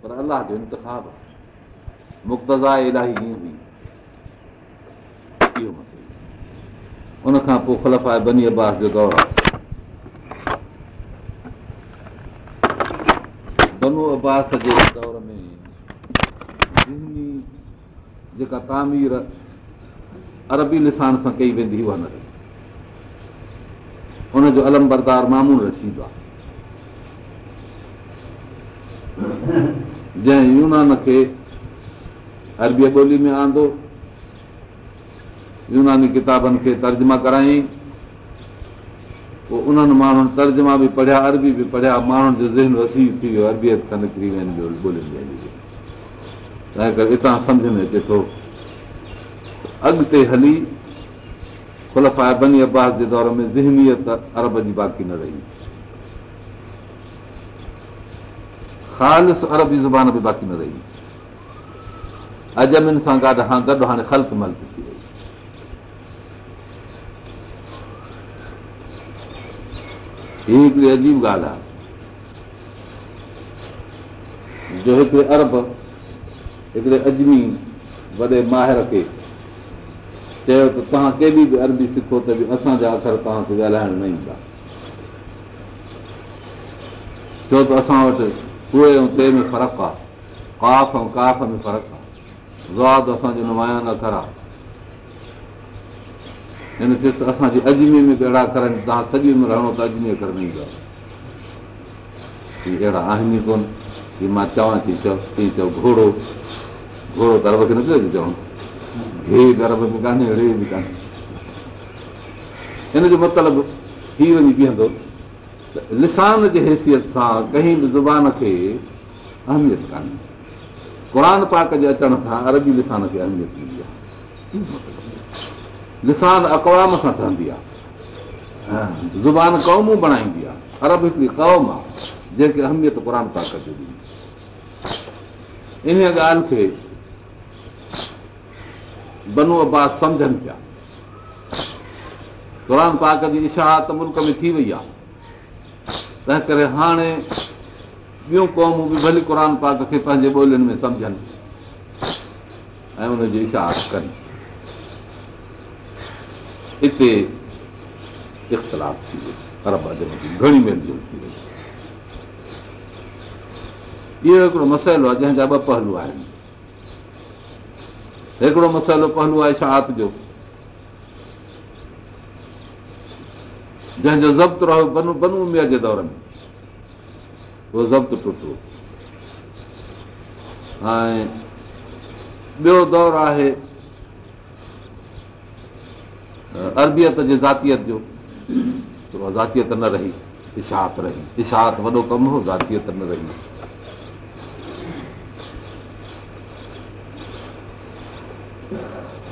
پر الله جو انتکاب مقتزا الاهي هئي. اهو مسئلو. ان کان پوءِ خلف آهي بني عباس جو دور بنو عباس جي دور ۾ جيڪا تعمير عربي لسان سان ڪئي ويندي اها نه رهي. هن جو الم بردار مامول رشيد آهي جنهن يونان کي عربيءَ ٻولي ۾ آندو يوناني ڪتابن کي ترجما پوءِ انهن ماڻهن ترجما به پڙهيا عربي به پڙهيا ماڻهن جو ذهن وسي ٿي ويو اربيت کان نڪري ويا تنهن ڪري هتان سمجهه ۾ اچي ٿو اڳتي هلي کلفا بني عباس جي دور ۾ ذهنيت ارب جي باقي نه رهي خالص عربي زبان به باقي نه رهي اجمن سان گڏ هاڻي گڏ هاڻي خلق ملڪ ٿي وئي هيءَ هڪڙي عجيب ڳالهه آهي جو هڪڙي ارب هڪڙي اجمي وڏي ماهر کي چيو ته توهان ڪيڏي به عربي سکو ته به اسان جا اکر توهان کي ڳالهائڻ نه ايندا ڇو ته اسان وٽ اهي ۽ تي ۾ فرق آهي. ڪاف ۽ ڪاف ۾ فرق آهي. زواد اسان جو نمايان اکر آهي هن چيس اسان جي اجمي ۾ به اهڙا اکر آهن توهان سڄي ۾ رهڻو ته اجمي اکر نه ايندا اهڙا آهن ئي ڪونه. ڪه مان چوان ٿي چئو چئي چئو گهوڙو. گهوڙو ته ارب کي نه پيو چوڻ. هي گرب به ڪانهي ري به ڪانهي. هن جو مطلب ٿي وڃي بيهندو لسان جي حيثيت سان ڪنهن به زبان کي اهميت ڪانهي. قر پاڪ جي اچڻ سان عربي لسان کي اهميت ڏيندي آهي. لسان اقوام سان ٺهندي آهي. زبان قومون بڻائيندي آهي. ارب هڪڙي قوم آهي جنهن کي اهميت قر پاڪ جو ڏيندي ان ڳالهه کي بنو عباس سمجهن پيا. قر پاڪ جي اشاهت ملڪ ۾ ٿي وئي آهي تنهن ڪري هاڻي ٻيون قومون به ڀلي قر پاڪ کي پنهنجي ٻولين ۾ سمجهن. ۽ ان جي اشاهت ڪن. هتي اختلاف ٿي ويو. گهڻي ميلجول ٿي وئي اهو هڪڙو مسئلو آهي جنهن جا ٻه پهلو آهن. هڪڙو مسئلو پهلو آهي اشاهت جو جنهن جو ضبط رهو بنو بنو ميا جي دور ۾ اهو ضبط ٽٽو ۽ ٻيو دور آهي اربيت جي زاتيت جو زاتيت نه رهي اشاهت رهي اشاهت وڏو ڪم هو زاتيت نه رهي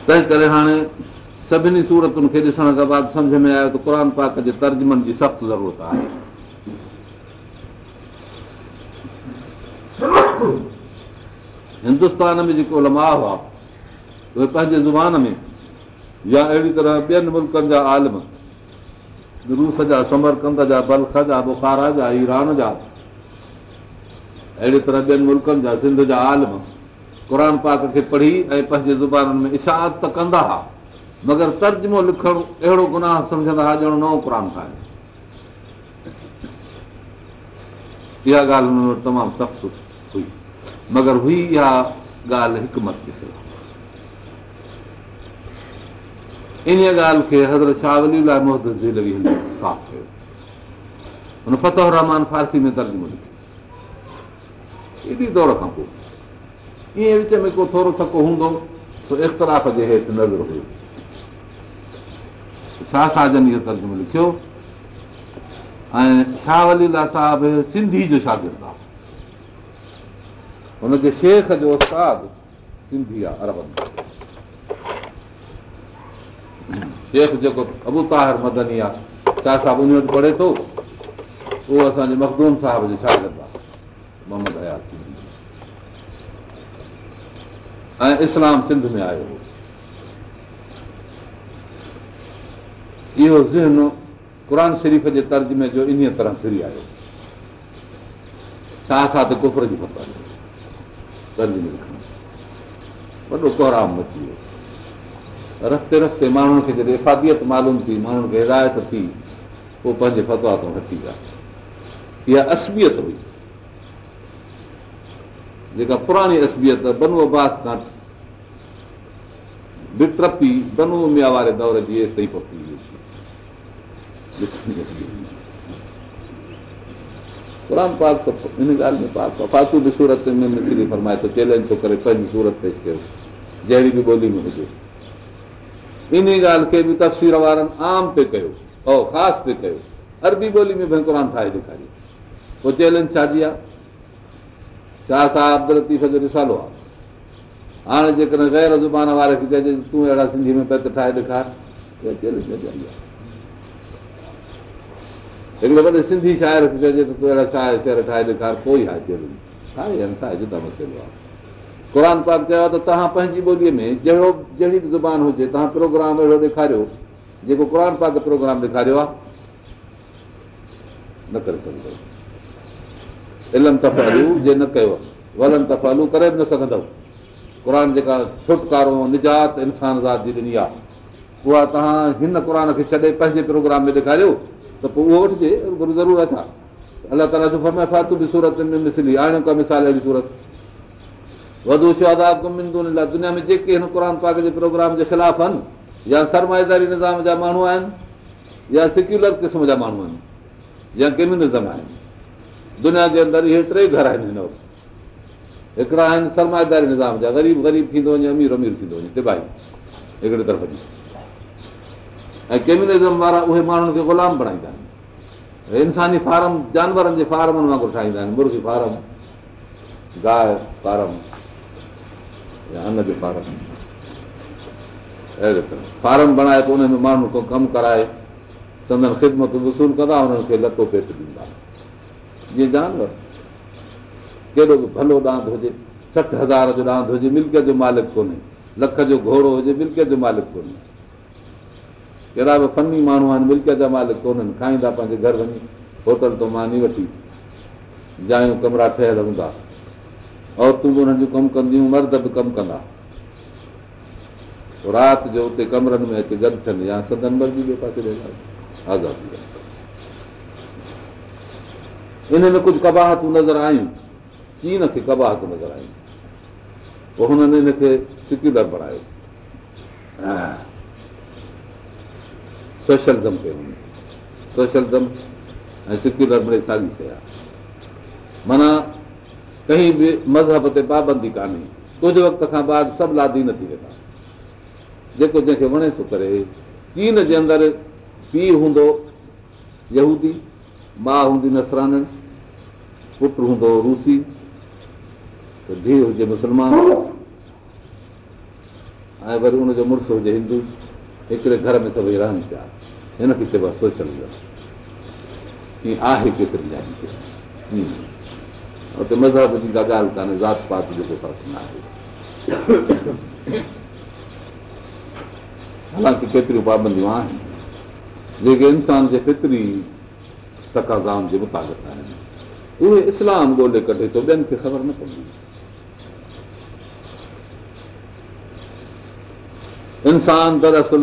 تنهن ڪري هاڻي سڀني صورتن کي ڏسڻ کان بعد سمجهه ۾ آيو ته قر پاڪ جي ترجمن جي سخت ضرورت آهي. هندستان ۾ جيڪو لما هئا اهي پنهنجي زبان ۾ يا اهڙي طرح ٻين ملڪن جا عالم روس جا سمرڪند جا بلک جا بکارا جا ايران جا اهڙي طرح ٻين ملڪن جا سنڌ جا عالم قر پاڪ کي پڙهي ۽ پنهنجي زبانن ۾ اشاهت ته ڪندا هئا مگر ترجمو لکڻ اهڙو گناهه سمجهندا هئا ڄڻ نئون قر کان اها ڳالهه هن وٽ تمام سخت هئي. مگر هئي اها ڳالهه حڪمت ان ڳالهه کي حضرت شاهه لاءِ فتح رحمان فارسي ۾ ترجمو لکيو. ايڏي دور کان پوءِ ائين وچ ۾ ڪو ٿورو سڪو هوندو اختلاف جي هيٺ نظر هيو شاهه ساجن اهو ترجمو لکيو. ۽ شاهه وليلا صاحب سنڌي جو شاگرد آهي. هن جي شيخ جو استاد سنڌي آهي ارب شيخ جيڪو ابو طاهر مدني آهي شاهه صاحب ان وٽ پڙهي ٿو اهو اسان جي مکدوم صاحب جو شاگرد آهي محمد حيات ۽ اسلام سنڌ ۾ آيو هو اهو ذهن قر شريف جي ترجمي جو ان طرح ڦري آيو. ته ڪفر جي فتا وڏو ڪورام مچي ويو. رستي رستي ماڻهن کي جڏهن افاديت معلوم ٿي ماڻهن کي هدايت ٿي پوءِ پنهنجي فتوا تان هٽي ويا. اها اسبيت هئي. جيڪا پراڻي اسبيت بنو عباس کان بٽپي بنو ميا واري دور جي ايس تائين پهتي قر پاڪ ان ڳالهه ۾ پاڪ فاتو به سورت ۾ مصري فرمائي ٿو چئلينج ٿو ڪري پنهنجي سورت پيش ڪيو جهڙي به ٻولي ۾ هجي ان ڳالهه کي به تفسير وارن عام پي ڪيو خاص پي ڪيو عربي ٻولي ۾ قر ٺاهي ڏيکاري پوءِ چئلينج ڇا جي آهي ڇا ڇا عبدل لطيف جو آهي هاڻي جيڪڏهن غير زبان واري کي چئجي تون اهڙا سنڌي ۾ پيت ٺاهي ڏيکار هڪڙي وڏي سنڌي شاعر کي چئجي ته تون اهڙا ڇا شهر ٺاهي ڏيکار آهي ٺاهي جدا مسئلو آهي قر پاڪ چيو ته توهان پنهنجي ٻوليءَ ۾ جهڙو جهڙي به زبان هجي توهان پروگرام اهڙو ڏيکاريو جيڪو قر پاڪ پروگرام ڏيکاريو آهي نه ڪري سگهندؤ علم تفلو جي نه ڪيو ولم تفلو ڪري به نه سگهندؤ قر جيڪا ڇوٽڪارو نجات انسان ذات جي ڏني آهي اها توهان هن قر کي ڇڏي پنهنجي پروگرام ۾ ڏيکاريو ته پوءِ اهو وٺجي ضرورت آهي الله جو فرم فاتو به سورت ۾ مسلي آڻيو ڪا مثال اهڙي سورت وڌو لاءِ دنيا ۾ جيڪي هن قر پاڪ جي پروگرام جي خلاف آهن يا سرمائيداري نظام جا ماڻهو آهن يا سيڪيلر قسم جا ماڻهو آهن يا ڪميونزم آهن دنيا جي اندر اهي ٽي گهر آهن هن وقت هڪڙا آهن سرمائيداري نظام جا غريب غريب ٿيندو وڃي امير امير ٿيندو وڃي تباهي هڪڙي طرف جي ۽ ڪيميونزم وارا اهي ماڻهن کي غلام بڻائيندا آهن. انساني فارم جانورن جي فارمن وانگر ٺاهيندا آهن مرغي فارم گانءِ فارم يا ان جو فارم. اهڙي طرح. فارم بڻائي پوءِ ان ۾ ماڻهو ڪو ڪم ڪرائي سندن خدمت وصول ڪندا هنن کي لتو پيٽ ڏيندا. جيئن جانور ڪيڏو به ڀلو ڏاند هجي سٺ هزار جو ڏاند هجي ملڪيت جو مالڪ ڪونهي لک جو گهوڙو هجي ملڪيت جو مالڪ ڪونهي ڪهڙا به فني ماڻهو آهن ملڪيت جا ڪونهن کائيندا پنهنجي گهر وڃي هوٽل تو ماني وٺي جايون ڪمرا ٺهيل هوندا. عورتون به هنن جون ڪم ڪنديون مرد به ڪم ڪندا. رات جو اتي ڪمرن ۾ گڏ ٿين يا سدن مرضي ۾ ڪجهه ڪباهتون نظر آيون چين کي ڪباهت نظر آئي پوءِ هنن هن کي سڪيلر بڻايو سوشلزم ڪيو سوشلزم ۽ سڪيلر آهي معنيٰ ڪنهن به مذهب تي پابندي ڪانهي ڪجهه وقت کان بعد سڀ لادي نه ٿي ويندا جيڪو جنهن کي وڻي ٿو ڪري چين جي اندر پيءُ هوندو يهودي ماءُ هوندي نسرانن پٽ هوندو روسي ته ڌيءُ هجي مسلمان ۽ وري هن جو مڙس هجي هندو هڪڙي گهر ۾ سڀئي رهن پيا هن کي چئبو آهي سوشلزم هيئن آهي ڪيتري هتي مذهب جي ڪا ڳالهه ڪانهي ذات پات جيڪو فرق نه آهي حالانڪه ڪيتريون پابنديون آهن جيڪي انسان جي فطري تڪازائن جي مطابق آهن اهي اسلام ڳولهي ڪڍي ٿو ٻين کي خبر نه پوندي انسان دراصل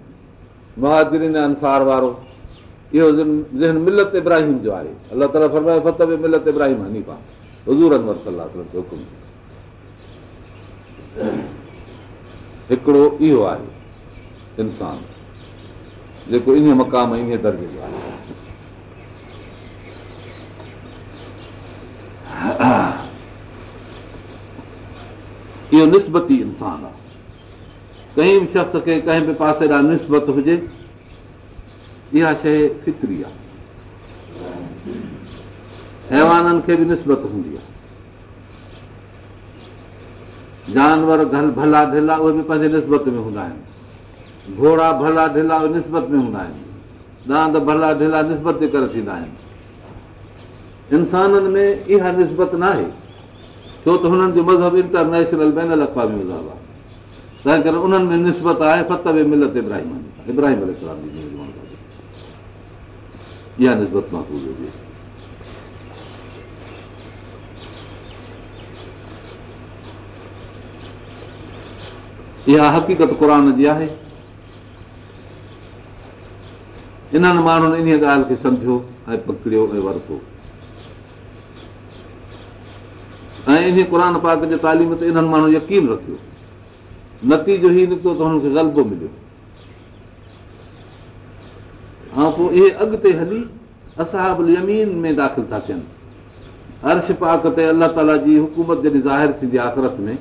مهاجرين انسار وارو. اهو ذهن ملت ابراهيم جو آهي. الله تالا فت به ملت ابراهيم هنيفا. حضور انور صلاح جو حڪم هڪڙو اهو آهي انسان جيڪو ان مقام ان درجي جو آهي. اهو نسبتي انسان آهي ڪنهن به شخص کي ڪنهن به پاسي ڏانهن نسبت هجي اها شيءِ فطري آهي حيوانن کي به نسبت هوندي آهي جانور ڀلا ڍلا اهي به پنهنجي نسبت ۾ هوندا آهن گهوڙا ڀلا ڍلا اهي نسبت ۾ هوندا آهن داند ڀلا ڍلا نسبت جي ڪري ٿيندا آهن انسانن ۾ اها نسبت نه آهي ڇو ته هنن جو مذهب انٽرنيشنل بين اقوامي مذهب آهي تنهن ڪري انهن ۾ نسبت آهي فت ملت ابراهيم ابراهيم اها نسبت محفوظ هجي اها حقيقت قر جي آهي انهن ماڻهن ان ڳالهه کي سمجهو ۽ پڪڙيو ۽ ورتو ۽ ان قر پاڪ جي تعليم تي انهن ماڻهن يقين رکيو نتيجو ئي نڪتو ته هنن کي غلبو مليو. ۽ پوءِ اهي اڳتي هلي اسان يمين ۾ داخل ٿا ٿين. عرش پاڪ تي الله تالا جي حڪومت جڏهن ظاهر ٿيندي آهي آخرت ۾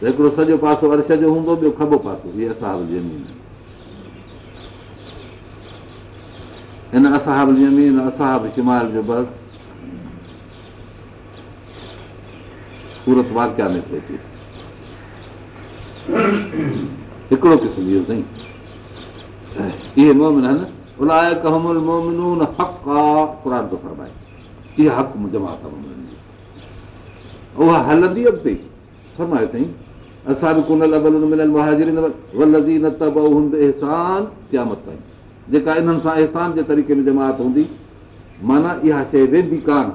ته هڪڙو سڄو پاسو عرش جو هوندو ٻيو کٻو پاسو اهي اساب زمين هن اساب زمين اساب شمال جو بس سورت واڪيا ۾ ٿئي ٿي هڪڙو قسم اهو سائين اهي حق اڳتي جيڪا انهن سان احسان جي طريقي ۾ جماعت هوندي معنيٰ اها شيءِ ويندي ڪانه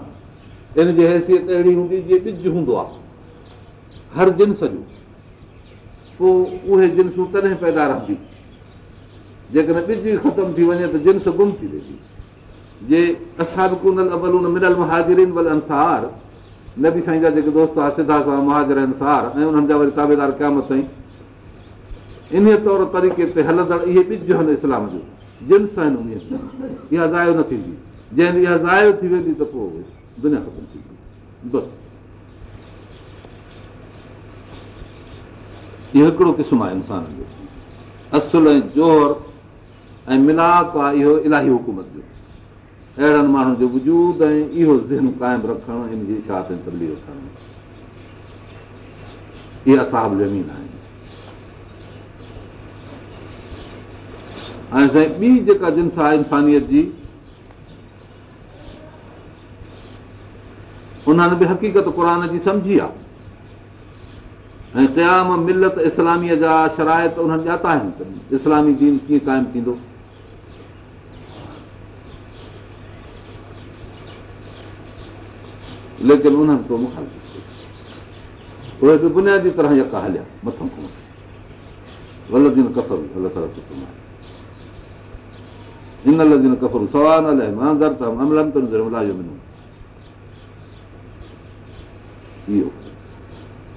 ان جي حيثيت اهڙي هوندي جيئن ٻج هوندو آهي هر جنس جو پوءِ اهي جنسون تڏهن پيدا رهندي جيڪڏهن ٻج ختم ٿي وڃي ته جنس گم ٿي ويندي. جي اسان به ڪونه مهاجرين ول انسار نه به سائين جا جيڪي دوست آهي سڌا سان مهاجر انسار ۽ انهن جا وري تابيدار قيامت تائين. ان طور طريقي تي هلندڙ اهي ٻج آهن اسلام جو. جنس آهن ان اها زايو نه ٿيندي. جنهن اها زايو ٿي ويندي ته پوءِ دنيا ختم ٿيندي. بس اهو هڪڙو قسم آهي انسان جو اصل ۽ زور ۽ ملاپ آهي اهو الاهي حڪومت جو اهڙن ماڻهن جو وجود ۽ اهو ذهن قائم رکڻ ان جي اشات ۽ تبليگ ڪرڻ اهي اساب زمين آهن ۽ سائين ٻي جيڪا جنس آهي انسانيت جي انهن به حقيقت قر جي سمجهي آهي ۽ قيام ملت اسلاميءَ جا شرائت انهن ڄاتا آهن اسلامي دين ڪيئن قائم ٿيندو؟ ليڪن انهن بنيادي طرح يڪا هليا مٿان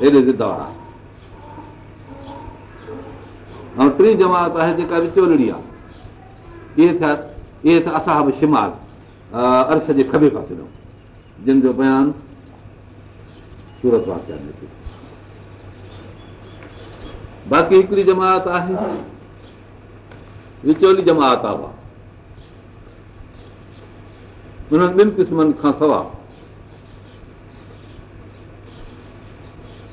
هيڏي ضد وارا ۽ ٽي جماعت آهي جيڪا وچولڙي آهي اهي ٿيا اهي ٿيا اسان به شمال عرش جي کبي پاسي ڏيون جو بيان سورت واڪيا ۾ ٿيو باقي هڪڙي جماعت آهي وچولي جماعت آهي انهن ٻن قسمن کان سواءِ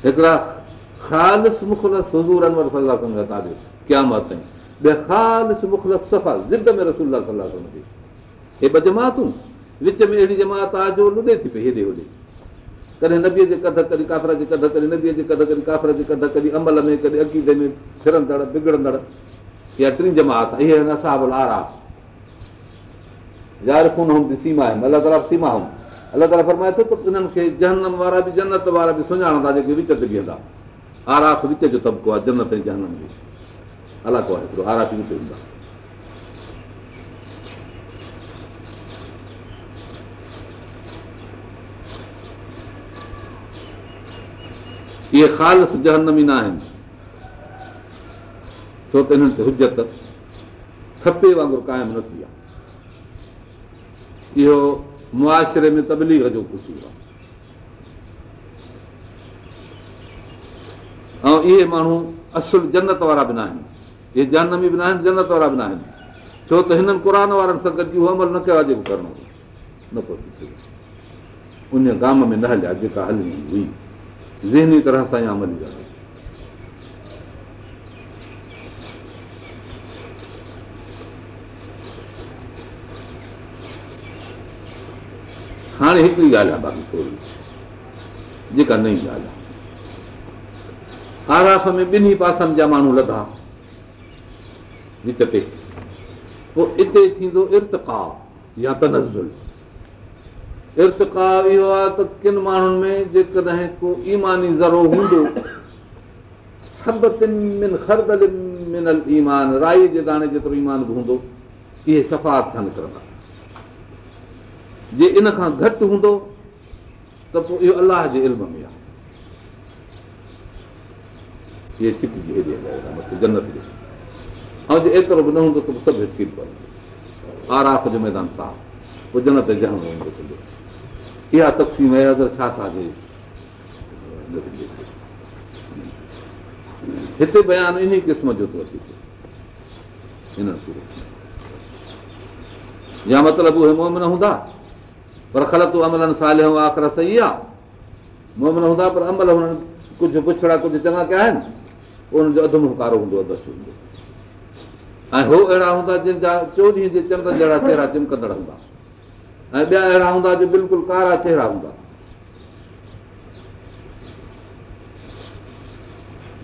هڪڙا خالص مخلص حضور انور صلاح تازو قيامت تائين ٻيا خالص مخلص صفا ضد ۾ رسول صلاح ٿي هي ٻه جماتون وچ ۾ اهڙي جماعت آهي جو لڏي ٿي پئي هيڏي هوڏي ڪڏهن نبيءَ جي ڪڍ ڪڏهن ڪافر جي ڪڍ ڪڏهن نبيءَ جي ڪڍ ڪڏهن ڪافر جي ڪڍ ڪڏهن عمل ۾ ڪڏهن عقيدي ۾ فرندڙ بگڙندڙ اها ٽي جماعت اهي آهن اسان آرا يار خون هم سيما آهن الله تالا سيما هم الله تالا فرمائي ٿو ته انهن کي جهنم وارا به جنت وارا به سڃاڻندا جيڪي وچ تي بيهندا آراک وچ جو طبقو آهي جنت ۽ جهنم جو. الاڪو آهي هڪڙو آراف وچ هوندا. اهي خالص جهنمي نه آهن. ڇو ته هنن تي حجت ٿپي وانگر قائم نه ٿي آهي. اهو معاشري ۾ تبليگ جو ڪجهه آهي. ۽ اهي ماڻهو اصل جنت وارا به نه آهن اهي جنمي به نه آهن جنت وارا به نه آهن ڇو ته هنن قر وارن سان گڏ عمل نه ڪيو آهي جيڪو ڪرڻو نه پيو ٿي سگهي. ان گام ۾ نه هليا جيڪا هلڻي هئي. ذهني طرح سان ئي عمل ڳالهه هاڻي هڪڙي ڳالهه آهي باقي ٿوري جيڪا نئي ڳالهه آهي. آراف ۾ ٻنهي پاسن جا ماڻهو لڌا وچ تي پوءِ اتي ٿيندو ارتڪا يا تنزل ارتڪا اهو آهي ته ڪن ماڻهن ۾ جيڪڏهن ڪو ايماني زرو هوندو ايمان رائي جي داڻي جيترو ايمان به هوندو اهي صفات سان نڪرندا جي ان کان گهٽ هوندو ته پوءِ اهو الله جي علم ۾ آهي. ۽ جي ايترو به نه هوندو ته سڀ هچڪي پوندو آراف جو ميدان صاف پوءِ جنت جنهن هوندو اها تقسيم ڇا ساڳي هتي بيان ان قسم جو ٿو اچي. هن سورت يا مطلب اهي مومن هوندا پر خلت عملن سال آخر صحيح آهي مومن هوندا پر عمل هنن ڪجهه پڇڙا ڪجهه چڱا ڪيا آهن ان جو اڌ مڪارو هوندو اڌ هوندو. ۽ هو اهڙا هوندا جن جا چوڏهين جي چنڊ جهڙا چهرا چمڪندڙ هوندا. ۽ ٻيا اهڙا هوندا جو بلڪل ڪارا چهرا هوندا.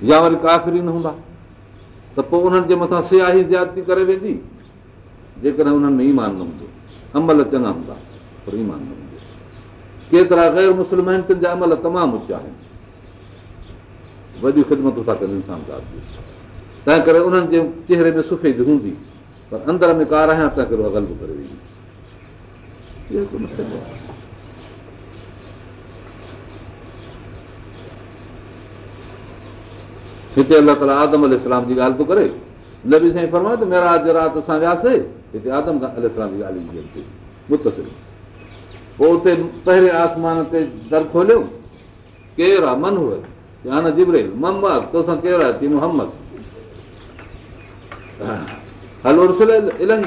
يا وري ڪافري نه هوندا. ته پوءِ انهن جي مٿان سياهي زيادتي ڪري ويندي جيڪڏهن انهن ۾ ايمان نه هوندو. عمل چڱا هوندا ڪيترا غير مسلم آهن تن جا عمل تمام اوچا آهن وڏيون تنهن ڪري انهن جي چهري ۾ سفيد هوندي پر اندر ۾ هتي الله تالا آدم ال جي ڳالهه ٿو ڪري نه به سائين فرمائي ته ميرا اڄ رات اسان وياسين پوءِ اتي پهرين آسمان تي در کوليو. ڪير آهي من هوءَ هاڻي جبري محمد تو سان ڪير آهي ٿي محمد هلو الاهي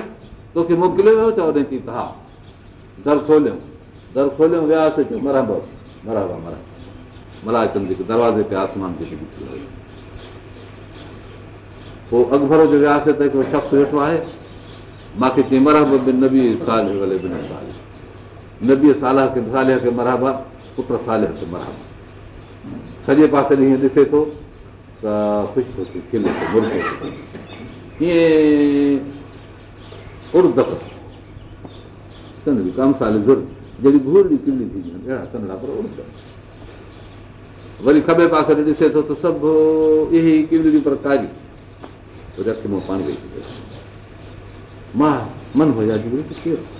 توکي موڪليو ويو چئو ڏي ٿي ها در کوليو. در کوليو وياسين چيو مرهبا. مرهبا مرهبا. ملاچند جيڪي دروازي تي آسمان تي پوءِ اڪبر جو وياسين ته هڪڙو شخص ويٺو آهي مون کي چئي مرهب به نبي سال نبيءَ سال سال کي مرهبا پٽ سال کي مرهبا. سڄي پاسي ڏينهن ڏسي ٿو ته خوش ٿو ٿئي کلي ٿو مرگ ڪيئن اردڪ ڪم سال زر جهڙي گهور جي ڪلي ٿي ڪندا پر ارد وري کٻي پاسي ڏي ڏسي ٿو ته سڀ اهي ڪليون پر ڪاري رک پاڻ ويهي مان من هئا ڪير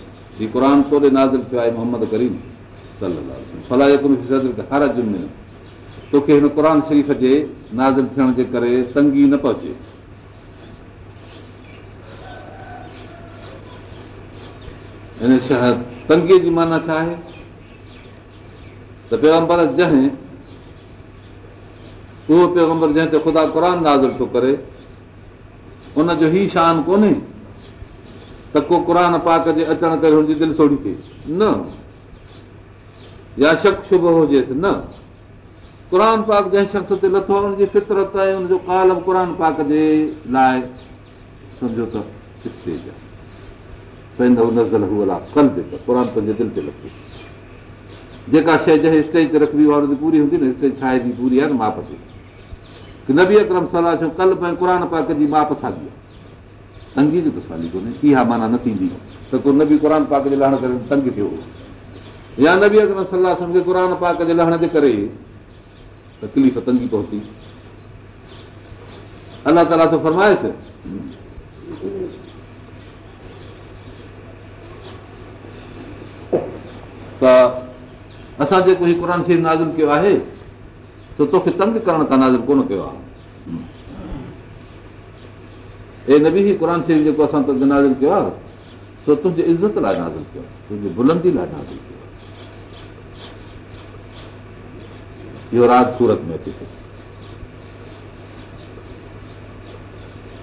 توڙي نازل ٿيو آهي محمد ڪريم هر جمعي توکي هن قر شريف جي نازل ٿيڻ جي ڪري تنگي نه پهچي هن شهر تنگيءَ جي معنيٰ ڇا آهي ته پيگمبر جنهن اهو پيگمبر جنهن تي خدا قر نازل ٿو ڪري ان جو ئي شان ڪونهي ته ڪو قر پاڪ جي اچڻ ڪري هن جي دل سوڙي ٿئي. نه. يا شڪ شڀ هجيس نه. قر پاڪ جنهن شخص تي لٿو آهي هن جي فطرت آهي لاءِ سمجهو ته آهي قر پنهنجي دل تي لٿو جيڪا شيءِ جنهن اسٽيج تي رکبي آهي هن جي پوري هوندي نه اسٽيج ٺاهي به پوري آهي نه ماپ تي. نبي اڪرم صلاح ڇو پيو قر پاڪ جي ماپ ساڳي آهي تنگي جي ته سالي ڪونهي اها معنيٰ نه ٿيندي. ته ڪو نبي قر پاڪ جي لهڻ ڪري تنگ ٿيو. يا نبي اڪرم صلاح سمجهي قر پاڪ جي لهڻ جي ڪري تڪليف تنگي پهتي. الله تالا ٿو فرمائيس ته اسان جيڪو هيءُ قر شريف نازل ڪيو آهي ته توکي تنگ ڪرڻ کان نازل ڪونه ڪيو آهي هي نه به قر شريف جيڪو اسان توکي نازل ڪيو آهي سو تنهنجي عزت لاءِ نازل ڪيو آهي تنهنجي بلندي لاءِ نازل ڪيو آهي اهو راج سورت ۾ اچي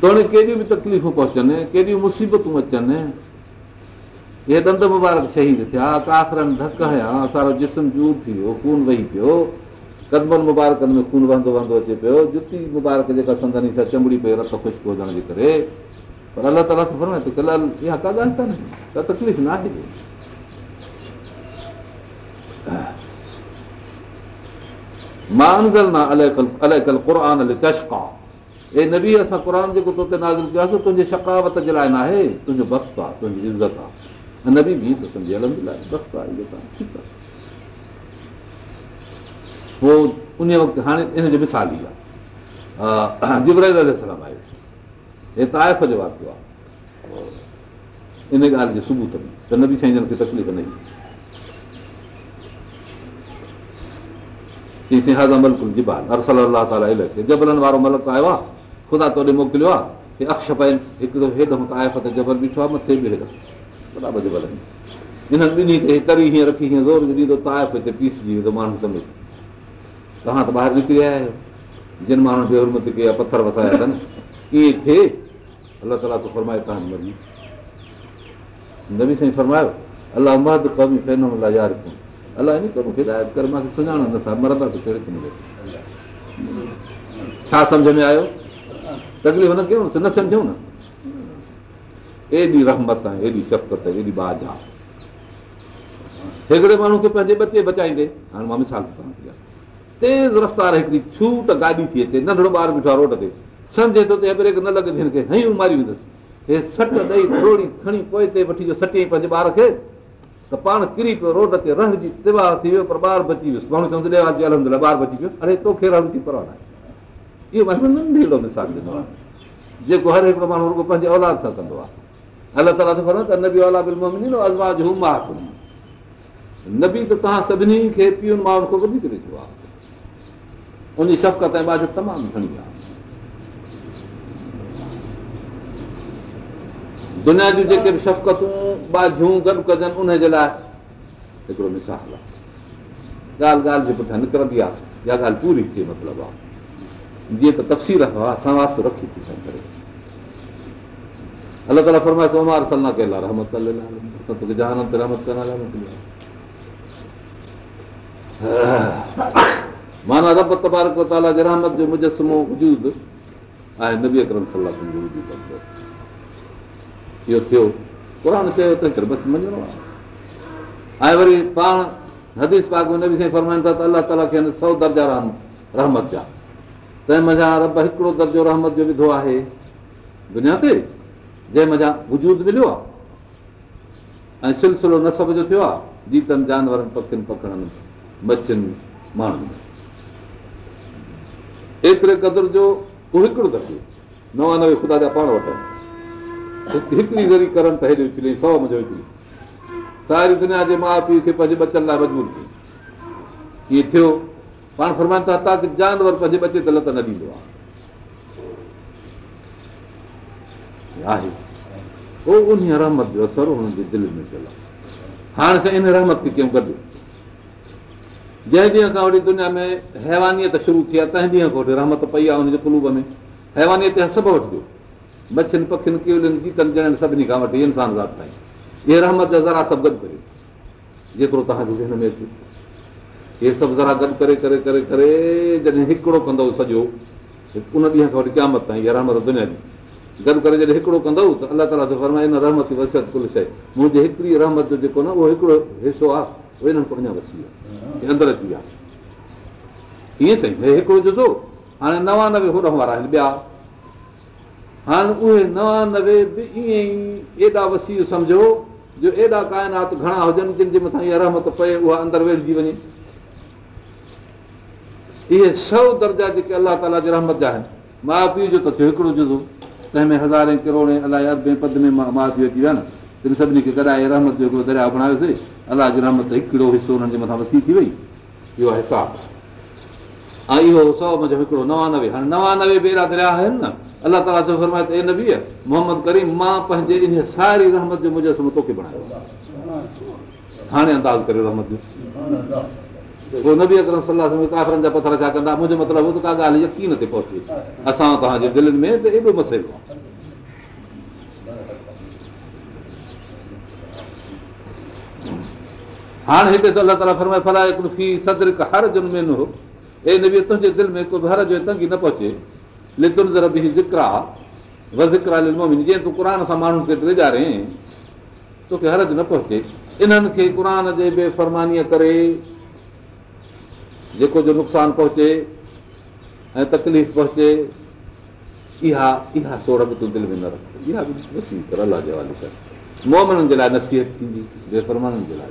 ٿو ته ڪيڏيون به تڪليفون پهچن ڪيڏيون مصيبتون اچن اهي ڏند مبارڪ شهيد ٿيا ڪافرن ڌڪ هيا اسان جو جسم جور ٿي ويو خون ويهي پيو قدمن مبارڪن ۾ خون وهندو وهندو اچي پيو. جتي مبارڪ جيڪا سندني سان چمڙي پيو رت خشڪ هجڻ جي ڪري. پر الله تالا فرمائي ته ڪلال اها ڪا ڳالهه ڪانهي؟ ڪا تڪليف نه آهي مان اندر نه الائي ڪل قر چشڪا اي نبي اسان قر جيڪو تو تي نازل ڪيوسين تنهنجي شڪاوت جي لاءِ نه آهي تنهنجو بخت آهي تنهنجي عزت آهي. نبي به ته سمجهي هلندي بخت آهي ٺيڪ آهي پوءِ ان وقت هاڻي ان جو مثال ئي آهي. جبر سلام آيو. هي طائف جو واڪيو آهي. ان ڳالهه جي ثبوت ۾ ته نه به سائين جن کي تڪليف نه ايندي هازا ملڪل جبال. ارسل الله تالا کي جبلن وارو ملڪ آيو آهي. خدا توڏي موڪليو آهي ڪه اڪش پائين هڪڙو هيڏو طائف تي جبل بيٺو آهي مٿي به هيڏو ٻه جبل انهن ٻنهي کي تري هيئن رکي هيئن زور ڏيندو طائف هتي پيسجي ويندو ماڻهو سمجهي توهان ته ٻاهر نڪري آيا آهيو. جن ماڻهن بيهرمت ڪئي آهي پٿر وسايا اٿن ائين ٿئي الله تالا ته فرمائي توهان جي مرضي. نه به سائين فرمايو الله مرد ڪمي فين لاءِ يار ڪونه الله ان ڪرو هدايت ڪر مون کي سڃاڻ نٿا مرندا ته ڪهڙي ملي ڇا سمجهه ۾ آيو؟ تڪليف نه ڪيون نه سمجهون نه. ايڏي رحمت آهي ايڏي شفقت ايڏي باج آهي هڪڙي ماڻهو کي پنهنجي بچي بچائيندي. هاڻي مان مثال توهان کي تيز رفتار هڪڙي ڇوٽ گاڏي ٿي اچي ننڍڙو ٻار بيٺو آهي روڊ تي. سمجهي ٿو ته بريڪ نه لڳي هن کي هيون ماري ويندس هي سٽ ڏيئي ٿوري کڻي پوءِ تي وٺي ويو سٽي پنهنجي ٻار کي ته پاڻ ڪري پيو روڊ تي رنگ جي تباهه ٿي ويو پر ٻار بچي ويس. ماڻهو چوندو الهمد ٻار بچي پيو اڙي توکي رهڻ جي پرواهه نه آهي اهو ماڻهو ننڍڙو مثال ڏنو آهي. جيڪو هر هڪڙو ماڻهو رڳو پنهنجي اولاد سان ڪندو آهي. الله تالا ته نه به اولاد نه به ته توهان سڀني کي پيئن ماڻهن کان وڌيڪ ڏٺو آهي ان شفقت ۽ باج تمام گهڻي آهي دنيا جون جيڪي به شفقتون باجون گڏ ڪجن ان جي لاءِ هڪڙو مثال آهي ڳالهه ڳالهه جي پٺيان نڪرندي آهي اها ڳالهه پوري ٿئي مطلب آهي جيئن ته تفصيل اسان واستو رکي ٿي ڪري الله تالا فرمائي سومار سلنا ڪيل آهي رحمت توکي جهان تي رحمت ڪرڻ لاءِ موڪليو معنيٰ رب تبارڪ تالا جي رحمت جو مجسمو وجود آهي نبي اڪرم صلاح اهو ٿيو. آهي. ۽ وري پاڻ حديث پاڪ ۾ نبي سائين فرمائن ٿا ته الله تالا کي سؤ درجا رحمت جا تنهن مزا رب هڪڙو درجو رحمت جو وڌو آهي. دنيا تي جنهن مزا وجود مليو آهي. ۽ سلسلو نسب جو ٿيو آهي. جيتن جانورن پکين پکڙن مڇين ماڻهن ايتري قدر جو تون هڪڙو دفعو. نوانوي خدا جا پاڻ وٺن. هڪڙي زري ڪرن ته هيڏي سؤ منهنجو هڪڙي ساري دنيا جي ماءُ پيءُ کي پنهنجي بچن لاءِ مجبور ٿي ڪيئن ٿيو؟ پاڻ فرمائن ٿا توهان کي جانور پنهنجي بچي ته لت نه ڏيندو آهي. ان رحمت جو اثر هنن جي دل ۾ ٿيل آهي هاڻي سان ان رحمت کي ڪيئن گڏ جنهن ڏينهن کان وٺي دنيا ۾ هيوانيت شروع ٿي آهي تنهن ڏينهن کان وٺي رحمت پئي آهي هن جي ڪلوب ۾. هيوانيت سڀ وٺجو مڇين پکين ڪيولن جيتن ڄڻن سڀني کان وٺي انسان ذات تائين. اهي رحمت جا ذرا سڀ گڏ ڪري جيترو توهان جي ذهن ۾ اچي. اهي سڀ ذرا گڏ ڪري ڪري ڪري ڪري جڏهن هڪڙو ڪندؤ سڄو ان ڏينهن کان وٺي قيامت تائين اها رحمت دنيا جي. گڏ ڪري جڏهن هڪڙو ڪندؤ ته الله تالا جو فرمائي هن رحمت وسيت ڪل شيءِ. منهنجي هڪڙي رحمت جو جيڪو نه اهو هڪڙو حصو آهي اندر ائين سائين هڪڙو جو هاڻي نوانوي وارا آهن ٻيا هاڻي اهي نوانوي به ائين ئي ايڏا وسي سمجهو جو ايڏا ڪائنات گهڻا هجن جن جي مٿان اها رحمت پئي اها اندر ويٺجي وڃي اهي سؤ درجا جيڪي الله تالا جي رحمت جا آهن ماءُ پيءُ جو ته ٿيو هڪڙو جزو تنهن ۾ هزاري ڪروڙي الائي عربي پد ۾ ماءُ پيءُ اچي ويا نه تن سڀني کي گڏائي رحمت جو هڪڙو دريا بڻايوسين الله جي رحمت هڪڙو حصو هنن جي مٿان وسي ٿي وئي اهو حساب ۽ اهو سؤ منهنجو هڪڙو نوانوي هاڻي نوانوي دريا آهن نه الله تالا جو فرمائي نه به محمد ڪريم مان پنهنجي ان ساري رحمت جو مجسمو توکي بڻايو هاڻي انداز ڪريو رحمت جو نبي اڪرم صلاح ڪافرن جا پٿر ڇا ڪندا منهنجو مطلب ڪا ڳالهه يقين تي پهچي اسان توهان جي دل ۾ ته ايڏو مسئلو آهي هاڻي هتي ته الله تالا فرمائي فلائي في صدر هر دل ۾ ڪو هر جو تنگي نه پهچي. زر به ذڪر آهي و ذڪر آهي جيئن تون قر سان ماڻهن کي توکي هرج نه پهچي. انهن کي قر جي بيفرمانيءَ ڪري جيڪو جو نقصان پهچي ۽ تڪليف پهچي اها اها سوڙ به تون دل ۾ نه رک. اها به الله جي مومنن جي لاءِ نصيحت ٿيندي بيفرمانن جي لاءِ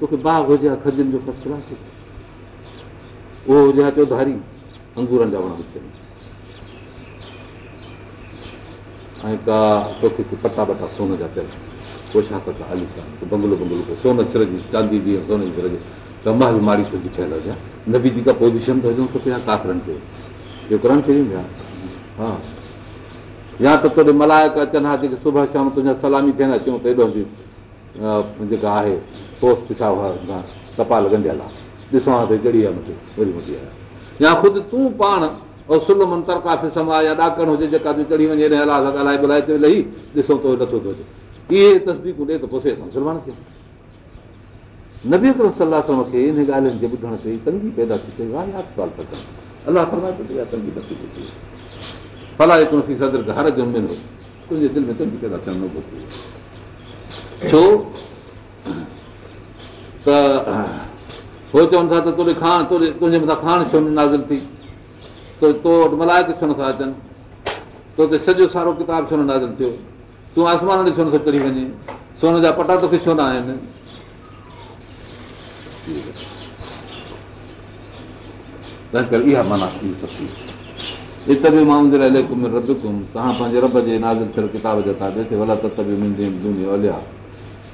توکي باغ هجي کجن جو اهو هجي ها. چوڌاري انگورن جا وڻ ۽ ڪا توکي پٽا وٽان سون جا پيا پوشاڪ ٿا آلي بنگلو بنگلو سون سر جي چاندي جي سون جي سر ته به ماري ڇڏي ٺهيل هجان نبي جي ڪا پوزيشن ته هجڻ کپي يا ڪاڪرن کي ڪرڻ چاهيون ها يا ته توڏي ملايڪ اچن ها جيڪي صبح شام تنهنجا سلامي ٿين اچون ته ايڏو جيڪا آهي پوسٽ ڇا ڪپال ڳنڍيل آهي ڏسو ها ته چڙهي آهي مون کي وري آهي. يا خود تون پاڻ ۽ سلم ترڪافي سما يا ڏاڪڻ هجي جيڪا به چڙهي وڃي ڳالهائي ٻڌائي چئي لهي ڏسو ته نٿو ٿو اچي. اهي تسديڪون ڏي ته پوءِ اسان مسلمان ٿيون نه به صلاح کي ان ڳالهين کي ٻڌڻ تي تنگي پيدا ٿي پئي آهي سوال ٿا ڪن. الله فرمائي تنگي نٿي ٿي ڦلا ٿي صدر هر جو ملو تنهنجي دل ۾ تنگي پيدا ٿيڻ نه گهرجي ڇو ته هو چون ٿا ته توڙي کاڻ توڙي تنهنجي مٿان کاڻ ڇو نه نازل ٿي تو تو وٽ ملايڪ ڇو نٿا اچن تو تي سڄو سارو ڪتاب ڇو نه نازل ٿيو تون آسمان ڏي ڇو نٿو چڙهي وڃي سون جا پٽا توکي ڇو نه آهن تنهن ڪري اها معنيٰ ٿي به ماڻهن جي لاءِ ربڪم توهان پنهنجي رب جي ڪتاب جا ٿا به منهنجي هليا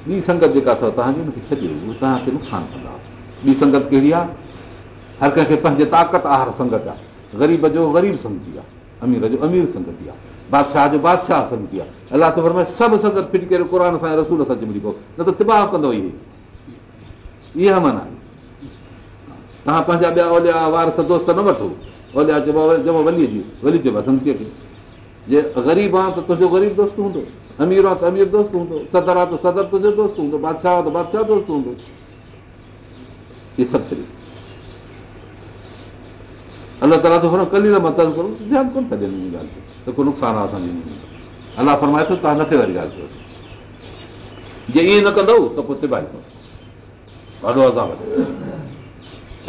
ٻي سنگت جيڪا اٿو توهان جي هن کي ڇڏيو. اهو توهان کي نقصان ڪندا. ٻي سنگت ڪهڙي آهي هر ڪنهن کي پنهنجي طاقت آهار سنگت آهي غريب جو غريب سمجهي آهي امير جو امير سنگتي آهي بادشاهه جو بادشاهه سمجهي آهي الله ته سڀ سنگت ڦٽي ڪري قر سان رسول سان چمڙي پوءِ نه ته تباهه ڪندو اهي. اها معنيٰ توهان پنهنجا ٻيا اوليا وار دوست نه وٺو اوليا چئبو ولي جي ولي چئبو آهي سنگتيءَ کي جي غريب آهي ته تنهنجو غريب دوست هوندو. امير آهي ته امير دوست هوندو. صدر آهي ته صدر تنهنجو دوست هوندو. بادشاهه آهي ته بادشاهه دوست هوندو. اهي سڀ الله تالا ٿو ڪلي ڌيان ڪونه ٿا ڏين ڳالهه تي ته ڪو نقصان آهي اسان جي الله فرمائي ٿو توهان نٿي واري ڳالهه ڪيو جي ائين نه ڪندؤ ته پوءِ ڏاڍو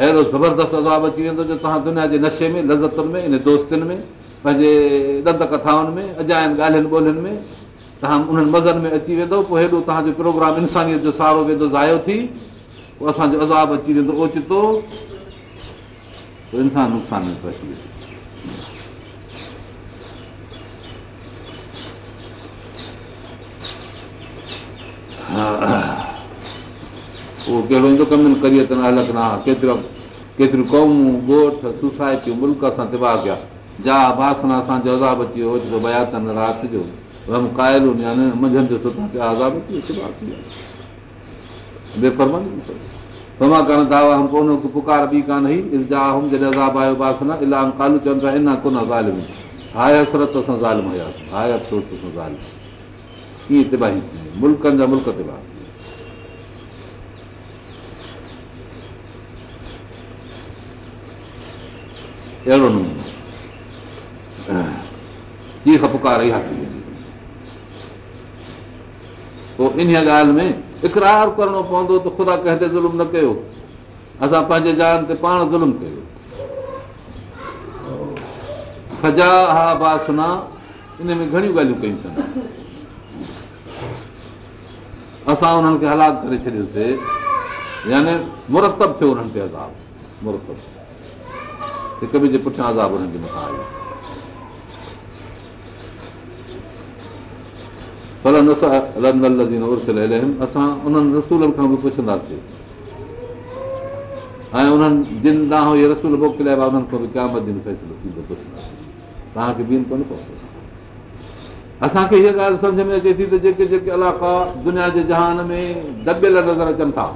اهڙو زبردست عذاب اچي ويندو جو توهان دنيا جي نشي ۾ لزتن ۾ ان دوستن ۾ پنهنجي ڏند ڪٿائن ۾ اجاين ڳالهين ٻولين ۾ توهان انهن مزن ۾ اچي ويندو پوءِ هيڏو توهان جو پروگرام انسانيت جو سارو ويندو زايو ٿي پوءِ اسان جو عذاب اچي ويندو اوچتو انسان نقصان ۾ پهچي ويو اهو ڪهڙو ايندو ڪم ڪرئي ته نه الڳ نه ڪيترو ڪيتريون قومون ڳوٺ سوسائٽيون ملڪ اسان تباهه ڪيا. جا باسڻ اسان جو عذاب اچي ويو بياتن رات جو. رم ڪايل منجهند جو سٺا پيا عذاب اچي ويو تباهه ٿي طمع ڪرڻ دعويٰ هم ڪونه پڪار به ڪانه هئي هم جڏهن عذاب آيو باس نه الاهه ڪالو چون ٿا ان ڪونه ظالم. هاءِ حسرت اسان ظالم هئاسين هاءِ افسوس اسان ظالم. ڪيئن تباهي ٿي ملڪن جا ملڪ تباهه اهڙو پوءِ ان ڳالهه ۾ اڪرار ڪرڻو پوندو ته خدا ڪنهن تي ظلم نه ڪيو اسان پنهنجي جان تي پاڻ ظلم ڪيو ان ۾ گهڻيون ڳالهيون ڪيون اٿن اسان انهن کي هلاڪ ڪري ڇڏيوسين يعني مرتب ٿيو انهن تي عذاب مرتب هڪ ٻئي جي پٺيان عذاب انهن جي مٿان آيو. اسان انهن رسولن کان به پڇنداسين. ۽ انهن جن ڏانهن اهي رسول موڪليا انهن کان به ڪيا توهان کي اسان کي هيءَ ڳالهه سمجهه ۾ اچي ٿي ته جيڪي جيڪي علائقا دنيا جي جهان ۾ دٻيل نظر اچن ٿا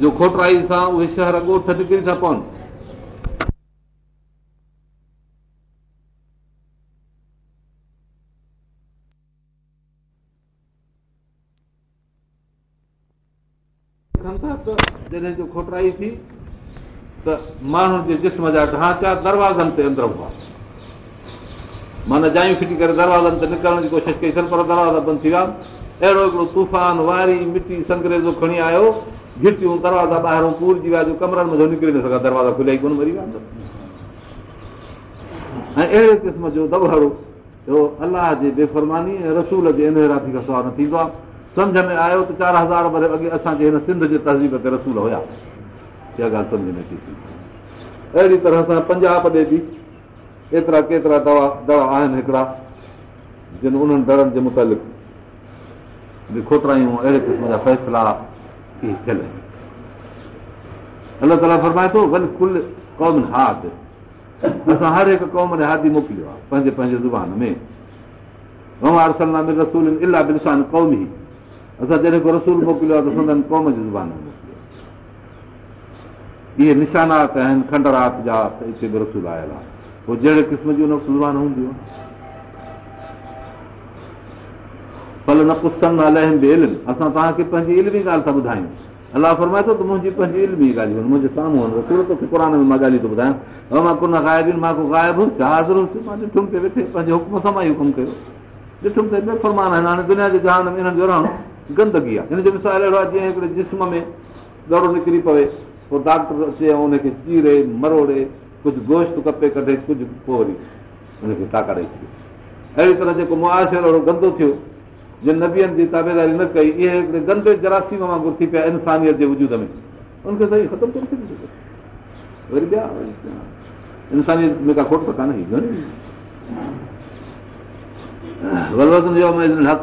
جو کوٽرائي سان اهي شهر ڳوٺ نڪري ٿا پون جڏهن جو کوٽرائي ٿي ته ماڻهن جي جسم جا ڍانچا دروازن تي اندر هئا. معنيٰ جايون ڦٽي ڪري دروازن تي نڪرڻ جي ڪوشش ڪئي اٿن پر دروازا بند ٿي ويا. اهڙو هڪڙو طوفان واري مٽي سنگريزو کڻي آيو. گهٽيون دروازا ٻاهران پورجي ويا جو ڪمرن ۾ نڪري نه سگهان دروازا کليا ئي ڪونه مري ويا ۽ اهڙي قسم جو دٻهڙو الله جي بيفرماني ۽ رسول جي انهراتي کان سواءِ نه ٿيندو آهي سمجهه ۾ آيو ته چار هزار ڀري اڳي اسان جي هن سنڌ جي تهذيب تي رسول هئا. اها ڳالهه سمجهه ۾ اچي اهڙي طرح سان پنجاب ڏي به ايترا ڪيترا دوا دوا آهن هڪڙا جن انهن دڙن جي متالق کوٽرايون اهڙي قسم جا فيصلا ٿيل الله تالا فرمائي ٿو ڀلي ڪل قوم هاد. اسان هر هڪ قوم ڏي هادي موڪليو آهي پنهنجي پنهنجي زبان ۾. رسول الاهه بلسان قوم ئي اسان جڏهن ڪو رسول موڪليو آهي ته سندن قوم جي زبان اهي نشانات آهن کنڊرات جا ته هتي به رسول آيل آهي پوءِ جهڙي قسم جي هن زبان هونديون ڀلي نه پڇن الهم به علم اسان توهان کي پنهنجي علمي ڳالهه ٿا ٻڌايون الله فرمائي ٿو ته منهنجي پنهنجي علمي ڳالهيون آهن منهنجي سامهون آهن رسول توکي قر ۾ مان ڳالهيون ٿو ٻڌايان مان ڪن غائب مان ڪو غائب هئس حاضر هئس مان ڏٺم پيو ويٺي پنهنجي حڪم سان مان اهو ڪم ڪيو ڏٺم ته بيفرمان آهن هاڻي دنيا جي جهان ۾ هنن جو رهڻ گندگي آهي. هن جو مثال اهڙو آهي جيئن هڪڙي جسم ۾ ڳڙو نڪري پوي پوءِ ڊاڪٽر اچي ۽ هن کي چيري مروڙي ڪجهه گوشت ڪپي ڪڍي ڪجهه پوءِ وري هن کي ڏيئي ڇڏي اهڙي طرح جيڪو معاشرو اهڙو گندو ٿيو جن نبين جي تابيداري نه ڪئي اهي هڪڙي گندي جراثيم وانگر ٿي پيا انسانيت جي وجود ۾. ان کي صحيح ختم ڪري ڇڏي وري ٻيا انسانيت ۾ ڪا کوٽ ڪانهي گهڻي حق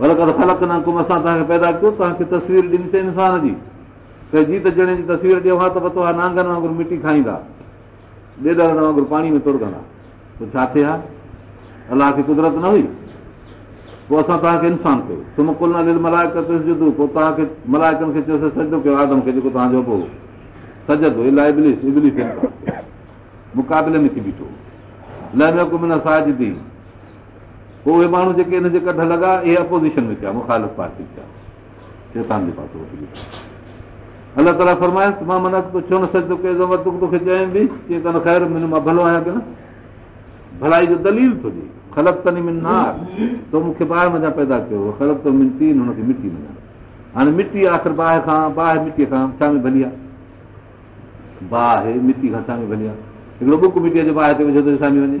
خلق نه ڪم اسان توهان کي پيدا ڪيو توهان کي تصوير ڏنيسين انسان جي ته جيت ڄڻي جي تصوير ڏيو ها ته پتو آهي نانگن وانگر مٽي کائيندا وانگر پاڻي ۾ ترندا پوءِ ڇا ٿئي ها الله کي قدرت نه هئي پوءِ اسان توهان کي انسان ڪيو سم ڪل نه ملايڪ جدو پوءِ توهان کي ملايڪن کي چيوسين سڄو ڪيو آدم کي جيڪو توهان جو پوءِ سجندو الاهي ابلس ابلس مقابلي ۾ ٿي بيٺو لهم ساج دي پوءِ اهي ماڻهو جيڪي هن جي ڪڍ لڳا اهي اپوزشن ۾ ٿيا مکالف پارٽي ٿيا شيطان جي پاسي وٺي الله تالا فرمائي مان معنيٰ ڇو نه سچ توکي چيان به؟ ڪيئن ته خير مان ڀلو آهيان ڪه نه؟ ڀلائي جو دليل ٿو ڏي خلق تني من نار. تو مون کي ٻاهر مڃان پيدا ڪيو. خلق ته من تين هن کي مٽي مڃان. هاڻي مٽي آخر باهه کان باهه مٽيءَ کان ڇا ۾ ڀلي آهي؟ باهه مٽي کان ڇا ۾ ڀلي آهي؟ هڪڙو بڪ مٽيءَ جو باهه تي وجهو ته ڇا ۾ وڃي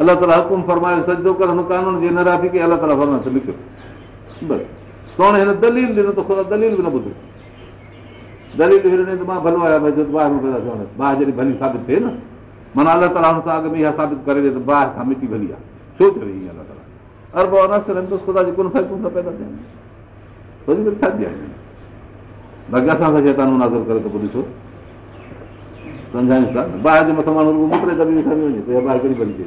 الله تالا حڪم فرمائي سڄو ڪر هن قانون جي نه راکي ڪه الله تالا فرمائي لکيو بس سوڻي هن دليل ڏنو ته خدا دليل به نه ٻڌو دليل ته مان ڀلو آهيان ڀئي باهه جڏهن ڀلي ثابت ٿئي نه معنيٰ الله تالا هن سان اڳ ۾ اها ثابت ڪري ڏي ته باهه کان مٽي ڀلي آهي ڇو چوي ائين الله تالا ارب انسر خدا جي ڪن ڪن پيدا ٿين ڇا ٿي باقي اسان سان شيطان منازر ڪري ته پوءِ ڏسو سمجهايون ٿا باهه جي مٿان ماڻهو موڪلي ته به وڃي ته باهه ڪهڙي ڀلي ٿئي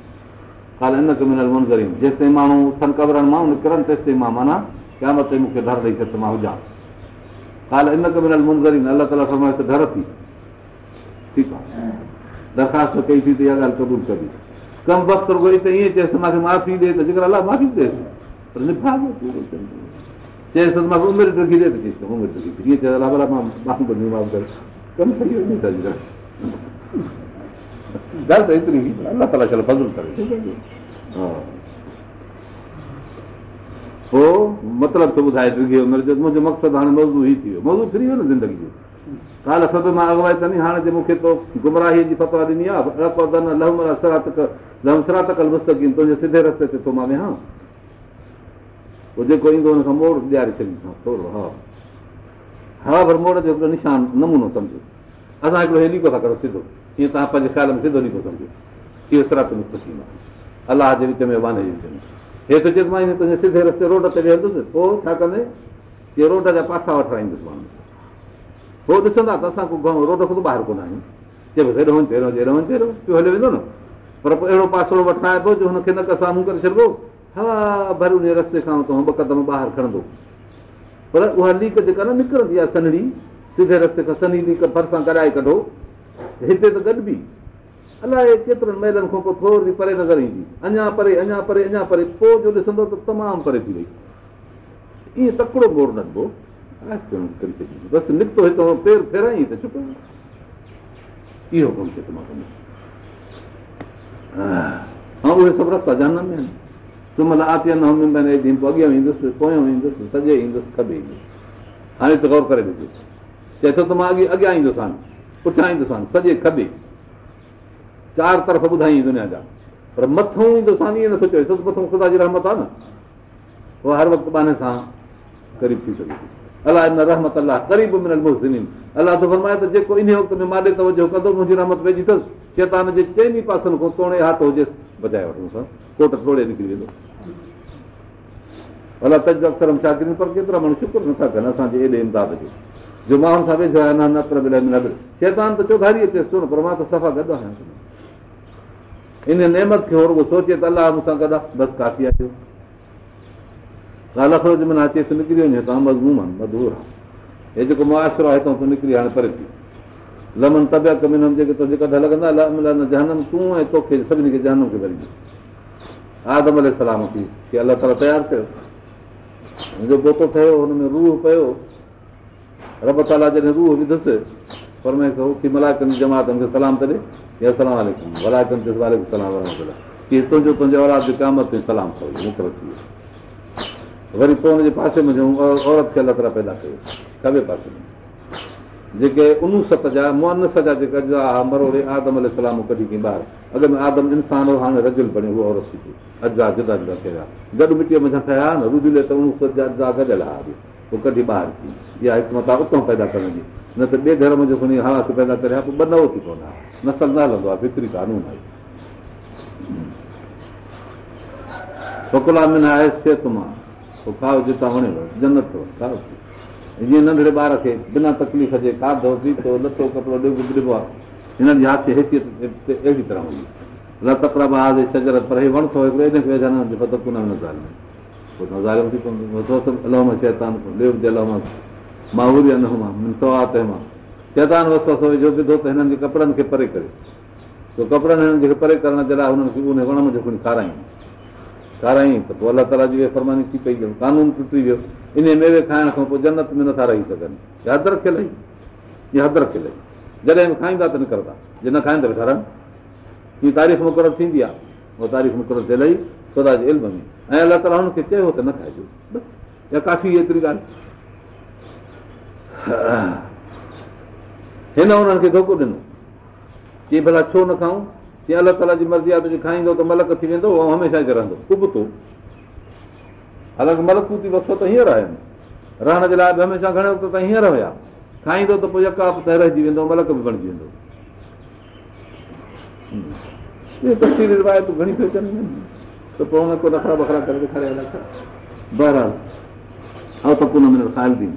ڪال ان کي مليل من ڪري جيس تائين ماڻهو اٿن ڪبرن مان نڪرن تيس تائين مان معنيٰ ڪيامت تي مون کي ڊر ڏيئي ته مان هجان ٿي ٺيڪ آهي درخواست ڪئي ٿي ته اها ڳالهه ڪبي ڪم وقت ته ايتري الله تالا چلو فضل ڪري ها پوءِ مطلب ٿو ٻڌائي ڊگهي عمر جو منهنجو مقصد هاڻي موضوع ئي ٿي ويو موضوع فري ويو نه زندگي جو ڪال سڀ مان اڳوائي ڪندي هاڻي جي مون کي تو گمراهي جي فتوا ڏني آهي تنهنجي سڌي رستي تي ٿو مان ويهان پوءِ جيڪو ايندو هن کان موڙ ڏياري ڇڏيندو ٿورو ها ها پر موڙ جو هڪڙو نشان نمونو سمجهو اسان هڪڙو هي ليڪو ٿا ڪرو سڌو ائين توهان پنهنجي خيال ۾ سڌو ليڪو سمجهو اهو صراط مستقيم آهي الله جي وچ ۾ وچ ۾ هيٺ چئي مان تنهنجي سڌي رستي روڊ تي ويهندس پوءِ ڇا ڪندي روڊ جا پاسا وٺائيندس پوءِ ڏسندا ته اسان روڊ خود ٻاهر ڪونه آهيون چئبو هيڏو وڃي هيڏو وڃي پيو هلي ويندو نه پر پوءِ اهڙو پاسو وٺائي ٿو جو هن کي نه سامهون ڪري ڇڏبو هوا ڀر ان رستي کان ٻه قدم ٻاهر کڻندو پر اها ليڪ جيڪا نه نڪرندي آهي سنڙي سڌي رستي کان سني ليڪ ڀرسان ڪرائي ڪڍو هتي ته گڏ به. الائي ڪيترن مهلن کان پوءِ ٿوري پري نظر ايندي اڃا پري اڃا پري اڃا پري. پوءِ جو ڏسندو ته تمام پري ٿي وئي. ائين تڪڙو مان ڪندس ۽ اهي سڀ رستا ۾ آهن نه پوءِ اڳيان ايندس پويان ايندس سڄي ايندس کبي ايندس. هاڻي ته گور ڪري ڏسو چئي ٿو ته مان اڳي اڳيان ايندس هاڻي پٺيان ايندس هاڻي سڄي کبي چار طرف ٻڌائي دنيا جا پر مٿان ايندس ائين نٿو چئي مٿان خدا جي رحمت آهي نه. اها هر وقت باني سان قريب ٿي سگهي الله ان رحمت الله قريب مليل مهسن الله ته فرمائي ته جيڪو ان وقت ۾ ماڏي توجو ڪندو منهنجي رحمت پئجي اٿس. شيطان جي چئني پاسن کان توڙي هٿ هجيس بچائي وٺون ڪوٽ توڙي نڪري ويندو. الله تج اڪثر ڪيون پر ڪيترا ماڻهو شڪر نٿا ڪن اسان جي ايڏي امداد جو جو ماڻهن سان ويجهو آهي نه نتر شيطان ته چوڌاري اچيس ٿو نه پر مان ته صفا گڏ آهيان ان نيمت کي رڳو سوچي ته الله مون سان گڏ آهي بس ڪافي آهي اچيس نڪري وڃي هتان مزموم آهي مڌور آهي هي جيڪو معاشرو آهي هتان تون نڪري هاڻي پري ٿي لمن طبيعت ۾ جيڪي توکي ڪڍ لڳندا جهنم تون ۽ توکي سڀني کي جهنم کي ڀري آدم ال سلام ٿي ڪه الله تالا تيار ڪيو منهنجو پوتو ٺهيو هن ۾ روهه پيو رب تالا جڏهن روهه وڌس پر ملايڪن جي جماتن کي سلام ته ڏي سلام ملايڪن تي سلام ڪه تنهنجو تنهنجي اولاد جي ڪامت سلام ٿي ويو وري پوءِ هن جي پاسي ۾ عورت کي الله طرح پيدا ڪيو. کبي پاسي ۾؟ جيڪي انوست جا منس جا جيڪي اجا مروڙي آدم ال سلام ڪڍي ڪئي ٻار؟ اڳ ۾ آدم انسان هو هاڻي رجل بڻيو اهو عورت ٿي اجا جدا جدا ڪيا گڏ مٽيءَ ۾ ٺهيا نه رجلي ته انوست جا اجا گڏيل آهي پوءِ ڪڍي ٻاهر ٿي. اها هڪ مٿان اتان پيدا ڪرڻ جي. نه ته ٻئي ڌرم جو کڻي هوا پيدا ڪري پوءِ ٻه نئون ٿي پوندا نسل نه هلندو آهي فڪري قانون آهي. ۾ نه آهي صحت مان. پوءِ کائو جتان وڻيو جنت کائو جيئن ننڍڙي ٻار کي بنا تڪليف جي کاڌو پيتو لتو ڪپڙو ڏبو آهي هنن جي هاٿ حيثيت اهڙي طرح هوندي. شجرت پر وڻ وسو جو جي ڪپڙن کي پري ڪري ڪپڙن هنن کي پري ڪرڻ جي لاءِ هنن کي ان وڻ ۾ جيڪو کارائي کارائي ته پوءِ الله تالا جي فرماني ٿي پئي قانون ٽٽي ويو ان ميوي کائڻ کان پوءِ جنت ۾ نٿا رهي سگهن حد رکيل اها حد رکيل جڏهن کائيندا ته نڪرندا جي نه کائيندا ته ٺارن هيءَ تعريف مقرر ٿيندي آهي اها تعريف مقرر ٿيل ئي خدا جي علم ۾۽ الله تالا هن کي چيو ته نه کائجو بس يا ڪافي ايتري ڳالهه هن هنن کي ڌوکو ڏنو چئي ڀلا ڇو نه کائون جيئن الله تالا جي مرضي آهي ته کائيندو ته ملڪ ٿي ويندو ۽ هميشه رهندو ڪبتو حالانڪه ملڪوتي وسو ته هينئر آهن رهڻ جي لاءِ به هميشه گهڻي وقت تائين هينئر هئا کائيندو ته پوءِ يڪا ته رهجي ويندو ملڪ به بڻجي ويندو روايتون گهڻي پيو اچن ته پوءِ هن ڪو نخرا بکرا ڪري ڏيکاريا بهرحال ۽ ته ڪونه منٽ خائل ٿي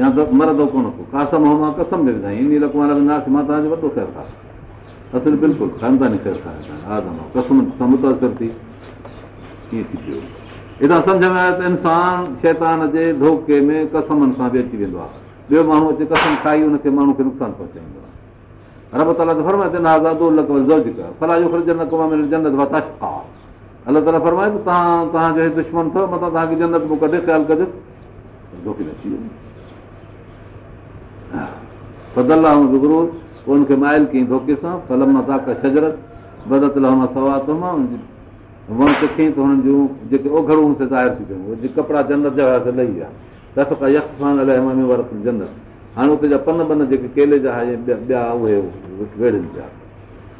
يا ته مرندو ڪونه ڪو قاسم هو مان قسم ڏني سائين ان لڪمار ناس مان توهان جو وڏو خير کان اصل بلڪل کانداني خير کان قسم سان متاثر ٿي ڪيئن ٿي پيو هتان سمجهه ۾ آيو ته انسان شيطان جي ڌوکي ۾ قسمن سان به اچي ويندو آهي ٻيو ماڻهو اچي قسم کائي هن کي ماڻهو کي نقصان پهچائيندو آهي رب تالا ته فرمائي الله تالا فرمائي توهان توهان جو دشمن اٿو مٿان توهان کي جنت پوءِ ڪڍي خيال ڪجو فدل گرو هن کي مائل ڪيئين ڌوکي سان فلم تاڪ شجرت بدت سوا وڻ تکي ته هنن جون جيڪي اوگهڙون ظاهر ٿي پيون ڪپڙا جنت جا هئا ته لهي ويا جنت هاڻي اتي جا پن بن جيڪي ڪيلي جا ٻيا اهي ويڙن پيا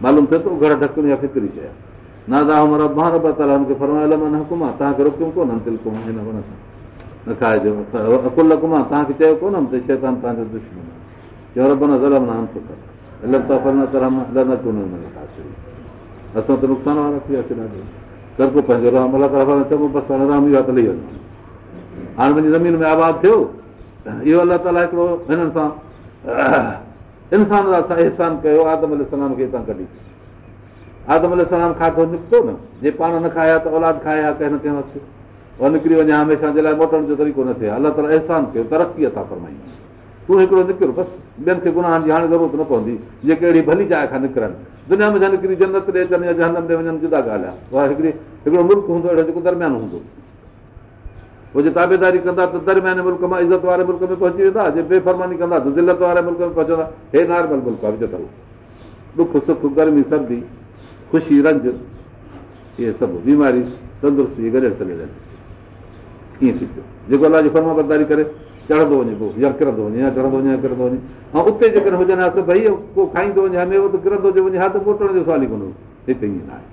معلوم ٿئي ٿو گهر ڍڪن يا فڪري شيءِ فرمايل حڪم آهي توهان کي چيو ڪونه توهان جو رب اسان ته نقصان وارا ٿي وياسين تالا. هاڻي منهنجي زمين ۾ آباد ٿيو اهو الله تالا هڪڙو هنن سان انسان احسان ڪيو آدم سلام کي آدم سلام کاڌو نڪتو نه؟ جي پاڻ نه کايا ته اولاد کايا ڪنهن نه ڪنهن وقت اها نڪري وڃي هميشه جي لاءِ موٽڻ جو طريقو نه ٿئي. الله تالا احسان ڪيو ترقي ٿا فرمائي. تون هڪڙو نڪر بس. ٻين کي گناهن جي هاڻي ضرورت نه پوندي. جيڪي اهڙي ڀلي جاءِ کان نڪرن. دنيا ۾ جنت ڏي اچن يا جهنم ڏي وڃن جدا ڳالهه آهي. اها هڪڙي هڪڙو ملڪ هوندو اهڙو جيڪو درميان هوندو. پوءِ جي تابيداري ڪندا ته درمياني ملڪ مان عزت واري ملڪ ۾ پهچي ويندا. جي بيفرماني ڪندا ته دلت واري ملڪ ۾ پهچندا. هي نارمل ملڪ آهي دک سک گرمي سردي خوشي رنج اهي سڀ بيماري تندرستي گڏيل چلي ڪيئن ٿي پيو جيڪو الله جي فرما برداري ڪري چڙهندو وڃي پوءِ يا ڪرندو وڃي يا چڙهندو وڃي يا ڪرندو وڃي ۽ اتي جيڪڏهن هجن ها ته ڀئي ڪو کائيندو وڃي ميوو ته ڪرندو وڃي ها ته موٽڻ جو سوال ئي ڪونه هتي ائين نه آهي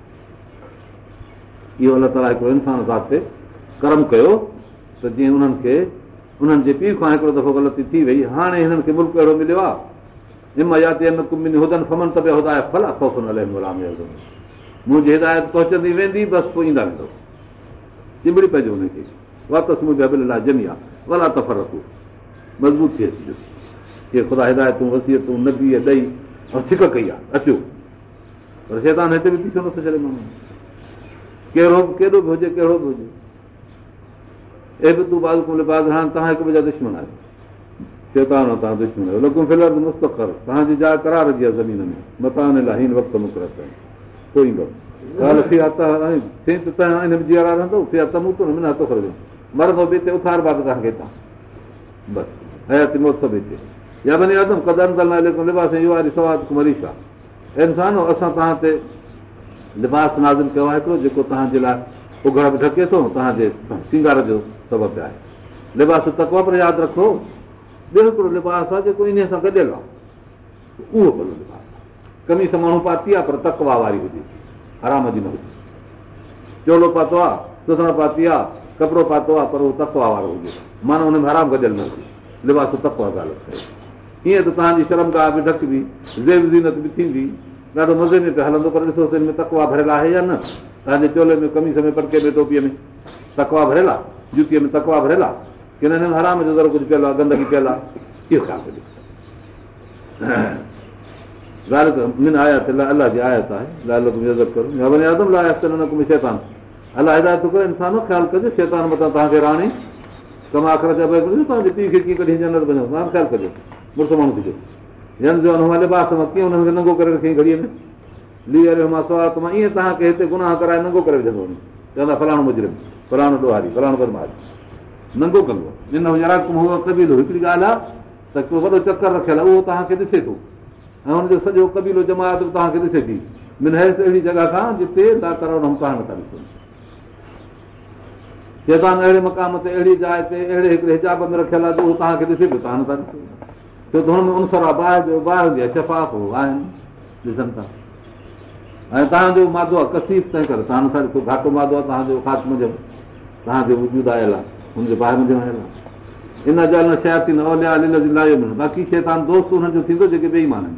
اهو الله تالا هڪڙو انسان ساٿ تي ڪرم ڪيو ته جيئن انهن کي انهن جي پيءُ کان هڪڙو دفعو غلطي ٿي وئي هاڻي هنن کي ملڪ اهڙو مليو آهي منهنجي هدايت پهچندي ويندي بس پوءِ ايندا ويندو چمبڙي پئجو هن کي واپس منهنجي لاءِ ڄمي آهي ڀلا ته فرق مضبوط ٿي اچجو اهي خدا هدايتون وسيتون ندي ڏيئي ۽ ڇڪ ڪئي آهي اچو پر شيطان هتي به ٿي ڇو نٿو ڇڏي ماڻهو ڪهڙو به ڪيڏو به هجي ڪهڙو به هجي اي به تون هاڻي توهان هڪ ٻئي جا دشمن آهيو شيطان توهان دشمن آهيو لڳو في الحال مستقر توهان جي جاءِ ڪرار جي آهي زمين ۾ متا لاءِ هن وقت مقرر ڪيو ڪوئي ايندو رهندو فيا ته مون نه هٿو کڻجو مرندو به هتي اٿار بعد توهان کي هتان بس حياتي موت به هتي يا ڀلي آدم قدم لباس اهو واري سواد مريش آهي انسان اسان توهان تي لباس ناظم ڪيو آهي هڪڙو جيڪو توهان جي لاءِ اگهڙ به ڍڪي ٿو توهان جي سنگار جو سبب آهي لباس تڪوا پر ياد رکو ٻيو هڪڙو لباس آهي جيڪو ان سان گڏيل آهي اهو ڀلو لباس ڪمي سان ماڻهو پاتي آهي پر تڪوا واري هجي آرام جي نه هجي چولو پاتو آهي سسڻ پاتي آهي ڪپڙو پاتو آهي پر اهو تڪوا وارو هجي معنيٰ هن ۾ آرام گڏيل نه هجي لباس تڪوا ڳالهه ائين ته توهان جي شرمگاهه به ڍڪبي زيب زينت به ٿيندي ڏاڍو مزي ۾ پيو هلندو پر ڏسو هن ۾ تڪوا ڀريل آهي يا نه؟ توهان جي چولي ۾ ڪميس ۾ پٽڪي ۾ ٽوپيءَ ۾ تڪوا ڀريل آهي جتيءَ ۾ تڪوا ڀريل آهي ڪه نه هن حرام ڪجهه پيل آهي گندگي پيل آهي الله جي آيت آهي الله هدايت ڪيئن ڪڍي خيال ڪيئن هنن ننگو ڪري لي اري مان سوال ته مان ائين توهان کي هتي گناهه ڪرائي ننگو ڪري چوندا فلاڻو مجرم فلاڻو ڏوهاري ننگو ڪندو ان ڪبيلو هڪڙي ڳالهه آهي ته ڪو وڏو چڪر رکيل آهي اهو توهان کي ڏسي ٿو ۽ هن جو سڄو ڪبيلو جماعت به توهان کي ڏسي ٿي منهس اهڙي جڳهه کان جتي لا ڪرڻ توهان نٿا ڏسو چيتان اهڙي مقام تي اهڙي جاءِ تي اهڙي هڪڙي هجاب ۾ رکيل آهي جو اهو توهان کي ڏسي پيو توهان نٿا ڏسو ڇو ته هن ۾ انسر آهي ٻاهر جو ٻاهر هوندي آهي شفاف آهن ڏسن ٿا ۽ توهان جو مادو آهي ڪثيف تنهن ڪري توهان نٿا ڏسو گهاٽو مادو آهي توهان جو خاص موجب توهان جو وجود آيل آهي هن جي ٻاهر منهنجو آيل آهي. ان جا شياتي نه باقي شيطان دوست هن جو ٿيندو جيڪي ٻئي ايمان آهن.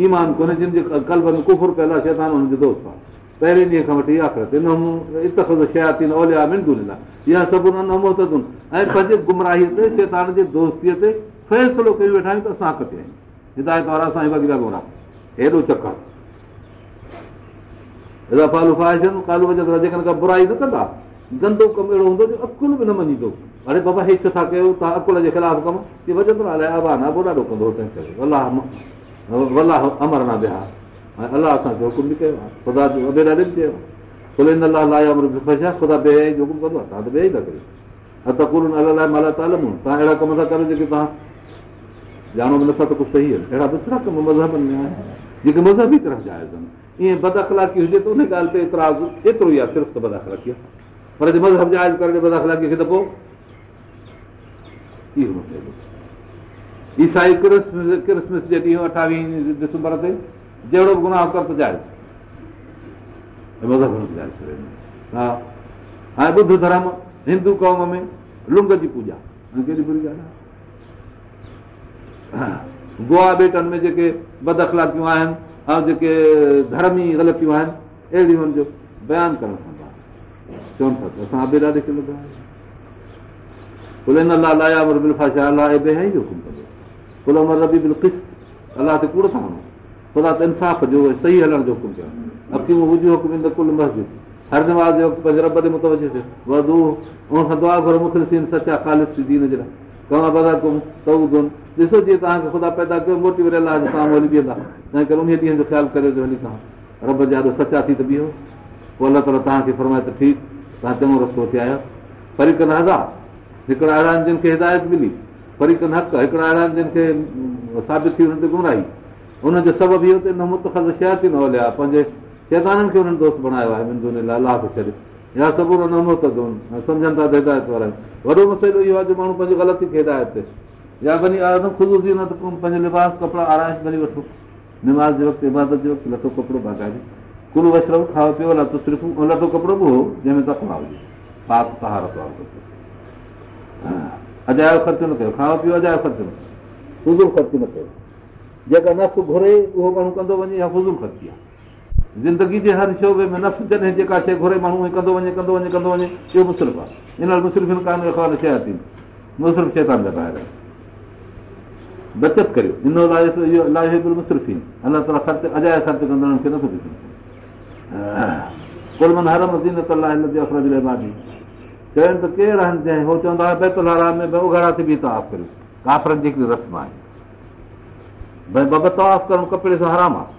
ايمان ڪونهي جن جي ڪلب ۾ ڪفر ڪيل آهي شيطان هن جو دوست آهي. پهرين ڏينهن کان وٺي آخر ان شياتي نه اوليا مندو ڏنا اها سڀ موهتن ۽ پنهنجي گمراهيءَ تي شيطان جي دوستيءَ تي فيصلو ڪيون ويٺا آهيون ته اسان اڳتي آهيون. هدايت وارا اسان جي وڳا گمراهه هيڏو چڪر. ڪالو وجهه جيڪڏهن ڪا برائي نه ڪندا گندو ڪم اهڙو هوندو جو عقل به نه مڃيندو. اڙي بابا هيٺ ڇا ڪيو توهان عقل جي خلاف ڪم. ڪه وجندو الائي ابا نه پوءِ ڏاڍو ڪندو تنهن ڪري. الله الله امر نه بها. ۽ الله اسان کي حڪم به ڪيو آهي. خدا جو ڏاڍي به چيو نه الله لاءِ امر خدا ٻئي جو حڪم ڪندو آهي. توهان ته ٻئي ئي ٿا ڪري ڪل الله لاءِ مالا تالمون توهان اهڙا ڪم ٿا ڪرو جيڪي توهان ڄاڻو به نٿا ته ڪجهه صحيح آهن. اهڙا به ڪم مذهبن ۾ آهن جيڪي مذهبي طرف جا ائين بد اخلاڪي هجي ته ان ڳالهه تي اعتراض ايترو ئي آهي صرف ته بد اخلاڪي آهي پر جي مذهب جائز ڪري بد اخلاڪي کي ته پوءِ عيسائي ڪرسمس جي ڏينهن اٺاويهه ڊسمبر تي جهڙو به گناهه ڪر ته جائز ها هاڻي ٻڌ ڌرم هندو قوم ۾ لنگ جي پوڄا ڪهڙي بري ڳالهه آهي گوا ٻيٽن ۾ جيڪي بد اخلاڪيون آهن ۽ جيڪي ڌرمي غلطيون آهن اهڙيون هن جو بيان ڪرڻ چون ٿا ڪوڙ ٿا وڃو خدا ته انصاف جو صحيح هلڻ جو حڪم ڪيو اکيون هجون حڪم ايندو ڪل مسجد هر نواز جي وقت پنهنجي رب تي متوجو ٿيو وڌو ان کان دعا گهرو مخلص سچا خالص دين جي لاءِ ڪما بدا تم تئون ڏسو جيئن توهان کي خدا پيدا ڪيو موٽي وري الله توهان هلي بيهندا تنهن ڪري ان ڏينهن جو خيال توهان رب جا سچا ٿي ته بيهو پوءِ الله تالا توهان کي فرمائي ته ٺيڪ رستو وٺي آيا. فريق نه هزا هڪڙا اهڙا آهن جن کي هدايت ملي فريق نه حق هڪڙا اهڙا آهن جن کي ثابت ٿي هن تي گمراهي. هن جو سبب اهو ته متخ شهر ٿي نه هليا پنهنجي شيتانن کي هنن دوست بڻايو آهي سمجهن ٿا ته هدايت وارا وڏو مسئلو اهو آهي جو ماڻهو پنهنجي غلطي کي هدايت تي يا وڃي خوش نه ته پنهنجو لباس ڪپڙا آرائش ڪري وٺو. نماز جي وقت عبادت جي وقت لٽو ڪپڙو باقائدي ڪل وشرب کائو پيو لٽو صرف لٽو ڪپڙو به هو جنهن ۾ تڪڙا هجي پاڪ طهارت وارو اجايو خرچ نه ڪيو کائو پيئو اجايو خرچ نه ڪيو فضول خرچ نه ڪيو جيڪا نفس گهري اهو ماڻهو ڪندو وڃي يا فضول خرچي آهي زندگي جي هر شعبي ۾ نفس جڏهن جيڪا شيءِ گهري ماڻهو ڪندو وڃي ڪندو وڃي ڪندو وڃي اهو مسرف آهي ان لاءِ مسرف ڪانه خبر شيءِ ٿي مسرف شيطان جا ٻاهر بچت ڪريو ان لاءِ مسرف ئي الله تالا خرچ اجايا خرچ ڪندڙن کي نٿو ڏسو ڪلمن هر مزينت لاءِ ڀاڄي چون ته ڪير آهن جنهن اهو چوندا بيتل حرام ۾ ڀئي اگهاڙا ٿي طواف ڪريو. ڪافرن جي هڪڙي رسم آهي. ڀئي بابا طواف ڪرڻ ڪپڙي سان حرام آهي.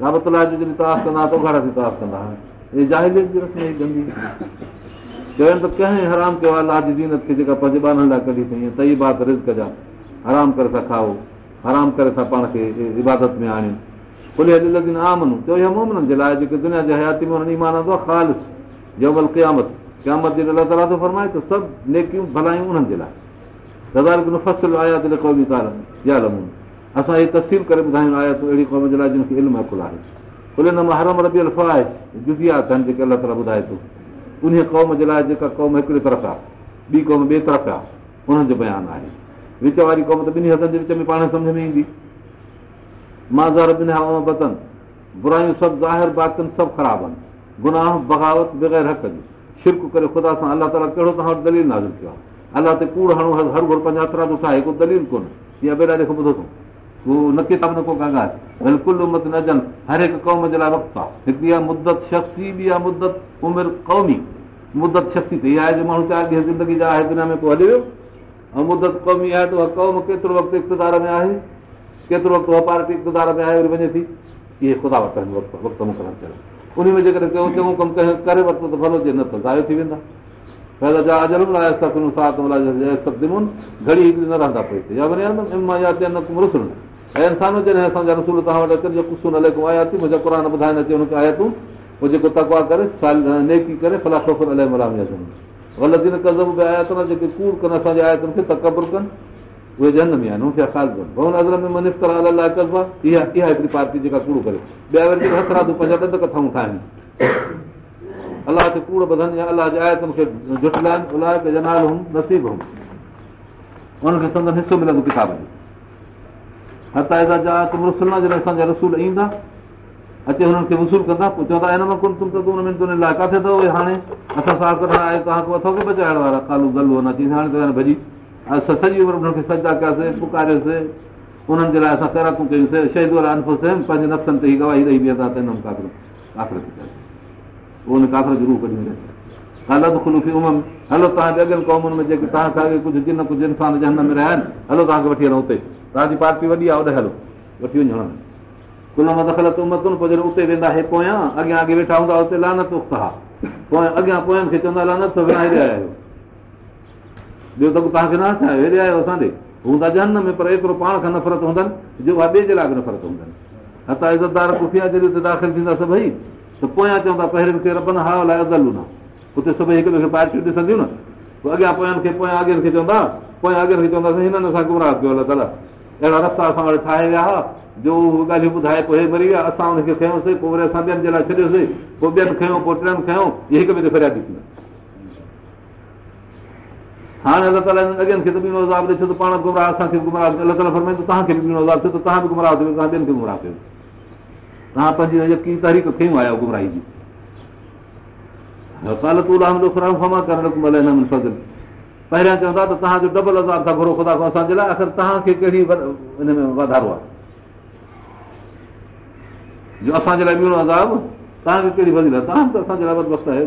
ڪابتلا جو جڏهن طواف ڪندا ته اگهاڙا ٿي طواف ڪندا اها جاهليت جي رسم گندي. چون ته ڪنهن حرام ڪيو آهي الله جي زينت کي جيڪا پنهنجي ٻارن لاءِ ڪڍي اٿئي ٿئي بات رز جا حرام ڪري ٿا کائو حرام ڪري ٿا پاڻ کي عبادت ۾ آڻيون حياتي ۾ سڀ نيڪيون ڀلايون اسان اهي تسيل ڪري ان قوم جي لاءِ جيڪا قوم هڪڙي طرف آهي ٻي قوم ٻئي طرف آهي انهن جو بيان آهي وچ واري قوم ٻنهي هٿن جي وچ ۾ پاڻ سمجهه ۾ ايندي مازار بتن برايون سڀ ظاهر بغاوت بغير حق جي شرڪ ڪري خدا سان الله تالا ڪهڙو توهان وٽ دليل ناز ڪيو آهي الله تي ڪوڙ هڻو ٺاهي ڪو اهو نه ڪتاب امت نه اچن هر هڪ قوم جي لاءِ وقت جا آهي دنيا ۾ مدت قومي آهي ته اها قوم ڪيترو وقت آهي ڪيترو وقت پارٽي اقتدار ۾ آهي وري وڃي ٿي اهي خدا وقت وقت مقرر ڪيو ان ۾ جيڪڏهن ڪيو چڱو ڪم ڪري ورتو ته ڀلو جي نه ته زايو ٿي ويندا. گهڙي هڪڙي نه رهندا پئي يا وري رسل. ۽ انسانو جڏهن اسان جا رسول توهان وٽ اچن جو قصو نه ليڪو آيا ٿي منهنجا قر ٻڌائي نه اچي هن کي آيا تون پوءِ جيڪو تڪوا ڪري نيڪي ڪري ڦلا خوف الائي ملامي غلطي نه ڪزب به آيا اٿن جيڪي ڪوڙ ڪن اسان جي آيتن کي تڪبر ڪن اهي جنم ۾ آهن هن کي خاص ڪن ڀون ازر ۾ منف ڪر الائي ڪزبا اها اها هڪڙي پارٽي جيڪا ڪوڙ ڪري. ٻيا وري جيڪي هٿرادون پنهنجا ڏند ڪٿائون ٺاهين الله کي ڪوڙ ٻڌن يا الله جي آيتن کي جٽلائن الائي جنال هم نصيب هم. هن کي سندن حصو ملندو ڪتاب جو. هتا جا تم رسول جڏهن اسان جا رسول ايندا اچي هنن کي وصول ڪندا پوءِ چوندا هن مان ڪن تم ته هن ۾ لاءِ ڪٿي اٿو؟ هاڻي اسان ساٿ آهي توهان اٿو ڪه بچائڻ وارا ڪالو گلو نه ٿي هاڻي ته ڀڄي اسان سڄي عمر هنن کي سزا ڪياسين پڪاريوسين. انهن جي لاءِ اسان تيراڪون ڪيونسين شهيد وارا انفس پنهنجي نفسن تي ئي گواهي ڏيئي بيهندا ته هن ڪافر ڪافر اهو ڪافر جو هلو توهان اڳين قومن ۾ جيڪي توهان کان ڪجهه جن ڪجهه انسان جنهن ۾ رهيا آهن هلو توهان کي وٺي هلون هتي توهان جي پارٽي وڏي آهي هلو. وٺي وڃو ڪل مان امتن پوءِ جڏهن اتي ويندا هي پويان اڳيان اڳي ويٺا هوندا هتي لعنت اخت ها پوءِ اڳيان پوين کي چوندا لعنت هيڏي آيا آهيو ٻيو ته توهان کي نه ٿيا هيڏي آيو اسان جي. هوندا جنهن ۾ پر ايترو پاڻ کان نفرت هوندن جو اها ٻئي جي لاءِ به نفرت هوندن. هٿا عزتدار ڪفيا جڏهن اتي داخل ٿيندا سڀئي ته پويان چوندا پهريون کي ربن ها الائي ادلو نه اتي سڀئي هڪ ٻئي کي پارٽيون ڏسنديون نه. پوءِ اڳيان پوين کي پويان اڳين کي چوندا پويان اڳين کي چونداسين هنن اسان گمراهه ڪيو الله تالا. اهڙا رستا اسان وٽ ٺاهي ويا هئا. جو ڳالهيون ٻڌائي پوءِ مري ويا اسان هن کي کيونسين پوءِ وري اسان ٻين جي لاءِ ڇڏيوسين. پوءِ ٻين کيون پوءِ ٽن کيون اهي هڪ ٻئي تي فريادي ٿيندا هاڻي ٿيو ته توهان به گمراهه ٿيو توهان ٻين کي گمراهه ڪيو. پهريان چوندا ته توهان جو ڊبل عذاب ٿا گهرو خدا کان اسان جي لاءِ آخر توهان کي ڪهڙي هن ۾ واڌارو آهي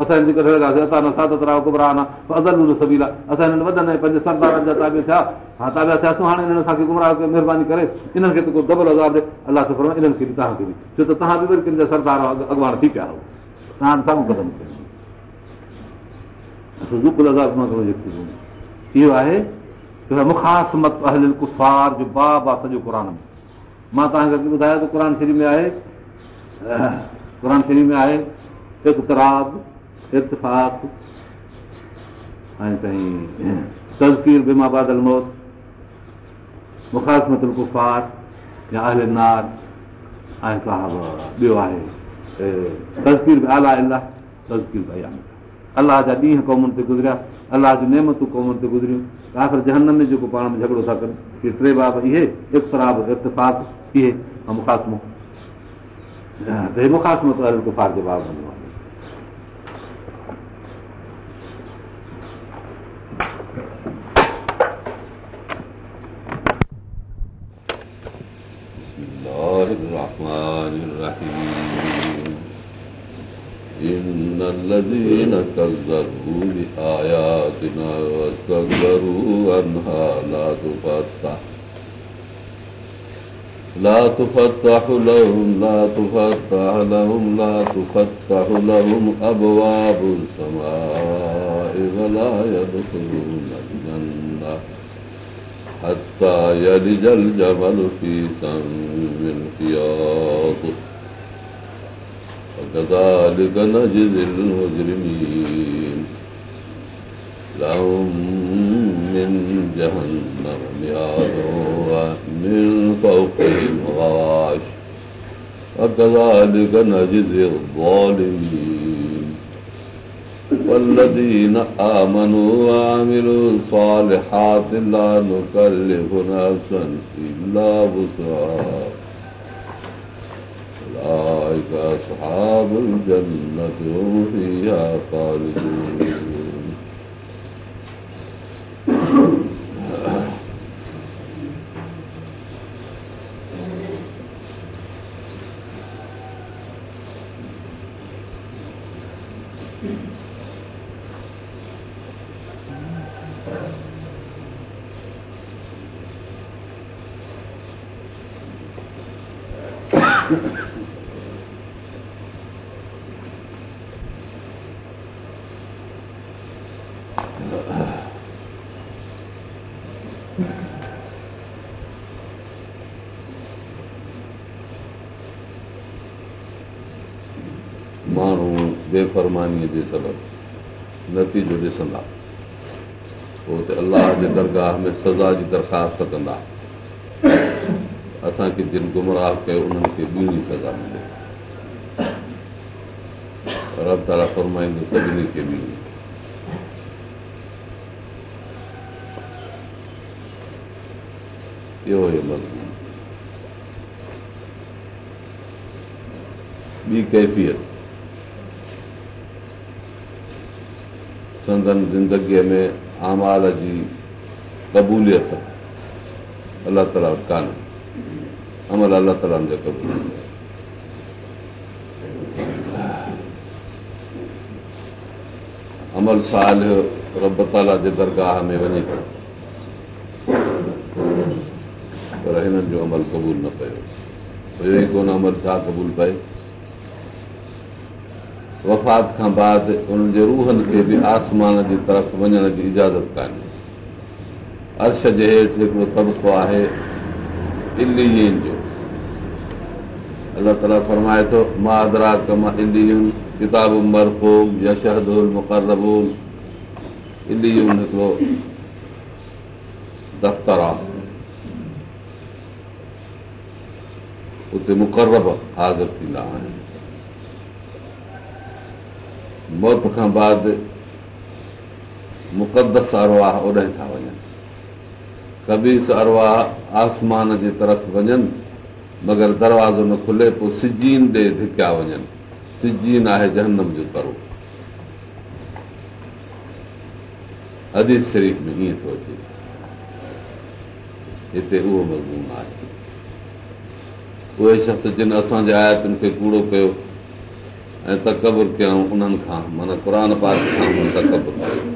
اسان هن جيڪي لڳاسين اسان نه سات طرح گمراهه نه عدل نه سڀي آهي اسان هنن وڏن ۽ پنهنجي سردارن جا تابيا ٿيا. ها تابيا ٿياسين هاڻي هنن اسان کي گمراهه ڪيو مهرباني ڪري انهن کي ته ڪو ڊبل عذاب ڏي. الله فرمائي انهن کي به توهان کي به. ڇو ته توهان به وري ڪنهن جا سردار اڳواڻ ٿي پيا هو توهان سامهون قدم ڪيو. اهو آهي ڪفار جو باب آهي سڄو قر ۾. مان توهان کي ٻڌايو ته قر شريف ۾ آهي قر شريف ۾ آهي اختراب اتفاق ۽ سائين تزڪير بما بادل موت مکاسمت ڪفار يا اهل نار ۽ صاحب ٻيو آهي تزڪير به اعليٰ الاهه تزڪير الله جا ڏينهن قومن تي گذريا الله جون نيمتون قومن تي گزريون آخر جنهن ۾ جيڪو پاڻ ۾ جهڳڙو ٿا ڪن ٽي باب اهي افتراب اتفاق اهي مکاسمو ته هي مکاسمو ته ڪفار جي باب وڃو الذين كذبوا بآياتنا واستكبروا عنها لا تفتح لا تفتح لهم لا تفتح لهم لا تفتح لهم أبواب السماء ولا يدخلون الجنة حتى يلج الجمل في سم الخياط وكذلك نجزي المجرمين. لهم من جهنم مهاد ومن فوقهم غواش وكذلك نجزي الظالمين. والذين آمنوا وعملوا الصالحات لا نكلف نفسا إلا وسعها أولئك أصحاب الجنة هم فيها خالدون. بيفرمانيءَ جي سبب. نتيجو ڏسندا. پوءِ ته الله جي درگاهه ۾ سزا جي درخواست ڪندا. اسان کي جن گمراهه ڪيو انهن کي ٻيڻي سزا ملي. رب تالا فرمائيندو سڀني کي ٻيڻي اهو ئي مضمون. ٻي ڪيفيت سندن زندگيءَ ۾ آمال جي قبوليت الله تالا وٽ ڪانهي عمل الله تالا قبول عمل سال رب تالا جي درگاهه ۾ وڃي ٿو پر هنن جو عمل قبول نه پيو هيو ئي ڪونه عمل ڇا قبول پئي وفات کان بعد انهن جي روهن کي به آسمان جي طرف وڃڻ جي اجازت ڪانهي. عرش جي هيٺ هڪڙو طبقو آهي الين جو. الله تالا فرمائي ٿو مان ادرا ڪم الين ڪتاب مرفوم يا شهدل مقربول الين هڪڙو دفتر آهي. اتي مقرب حاضر ٿيندا آهن موت کان بعد مقدس ارواهه اوڏان ٿا وڃن ڪبيس ارواهه آسمان جي طرف وڃن مگر دروازو نه کلي پوءِ سجين ڏي ڌڪيا وڃن سجين آهي جهنم جو ڪرو حديث شريف ۾ ائين هتي اهو مضمون آهي اهي شخص جن اسان جي آيتن کي ڪوڙو ڪيو ۽ تڪبر ڪيون انهن کان معنيٰ قر پاڪ کان ڪيو.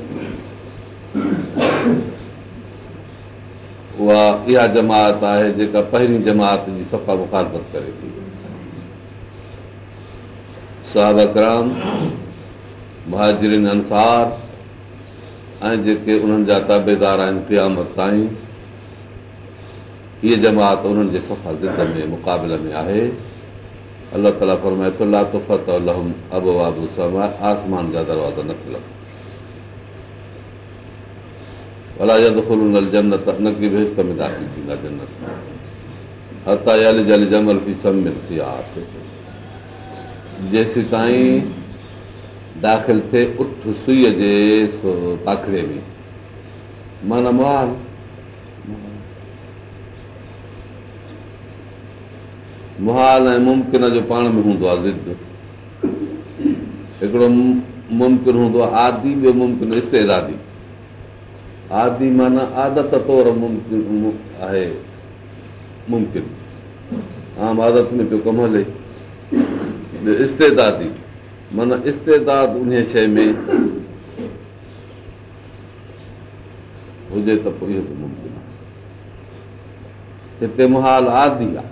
اها اها جماعت آهي جيڪا پهرين جماعت جي صفا مکالفت ڪري ٿي. صاحب اڪرام مهاجرين انسار ۽ جيڪي انهن جا تابيدار آهن قيامت تائين هيءَ جماعت انهن جي صفا ضد ۾ مقابلي ۾ آهي الله تالا فرمائي ٿو لا تفت لهم ابو آبو سما آسمان جا دروازا نه کلن ڀلا يدي جنت نه ڪه ڀيسٽ ۾ داخل ٿيندا جنت هتا يل جل جمل به سمل ٿي آهي جيس تائين داخل ٿئي سئيءَ جي پاکڙي ۾ معنيٰ مهال مهال ۽ ممڪن جو پاڻ ۾ هوندو آهي ضد. هڪڙو ممڪن هوندو آهي آدي ٻيو ممڪن استيدادي. آدي معنيٰ عادت طور ممڪن آهي ممڪن. عام عادت ۾ پيو ڪم هلي. استيدادي معنيٰ استيداد ان شيءِ ۾ هجي ته پوءِ اهو ممڪن آهي. هتي مهال آدي آهي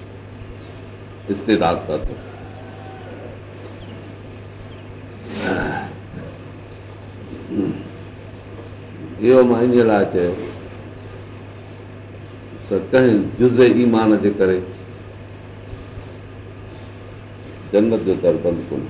اهو مان ان لاءِ چيو ته ڪنهن جزي ايمان جي ڪري جنت جو در بند ڪونهي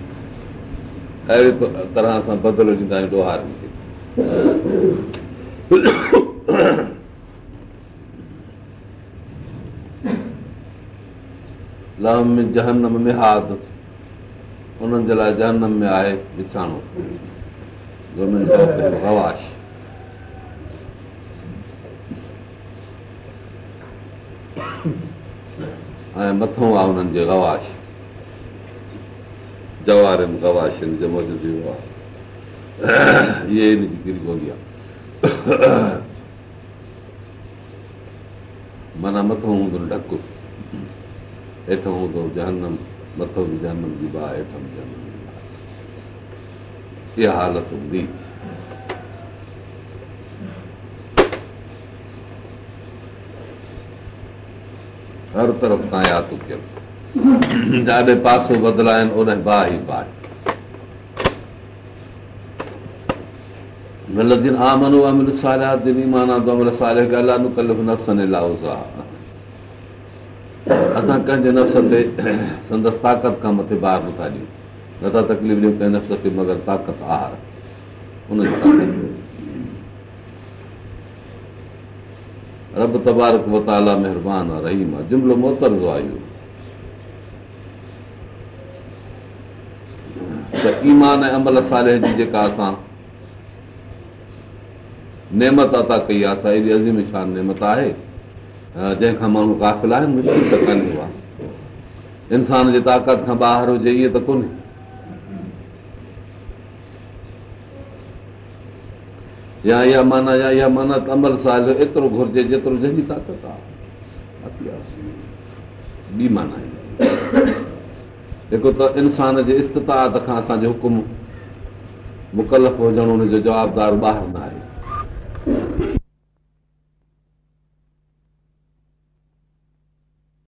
اهڙي طرح سان بدلو ڏيندا آهيون ڏوهارن کي لهم ۾ هاد انهن جي لاءِ جهنم ۾ آهي وڇاڻو. ۽ مٿو آهي انهن جي گواش جوارن گواشن جو موجود ٿي آهي اهي هن جي ڪري آهي معنيٰ مٿو هوندو ڍڪ هيٺ هوندو جهنم مٿو به جنم جي باهه هيٺ به جنم جي اها حالت هوندي هر طرف تان ياد ڪيو جاڏي پاسو بدلائن اوڏي باهه ئي باهه اسان ڪنهن جي نفس تي سندس طاقت کان مٿي ٻار نٿا ڏيون نٿا تڪليف ڏيون ڪنهن نفس کي مگر طاقت آهار رب تبارڪ وتالا مهرباني جملو موهترزو آهي اهو ته ايمان ۽ عمل سالي جي جيڪا اسان نيمت عطا ڪئي آهي اسان ايڏي عظيم شان نيمت آهي. جنهن کان ماڻهو ڪافل آهن مشڪل ته ڪانهي آهي انسان جي طاقت کان ٻاهر هجي اهي ته ڪونهي. يا اها معنيٰ يا اها معنيٰ ته عمل سال ايترو گهرجي جيترو جنهن جي طاقت آهي. ٻي معنيٰ هڪ ته انسان جي استات کان اسان جو حڪم مڪلف هجڻ هن جو جوابدار ٻاهر نه آهي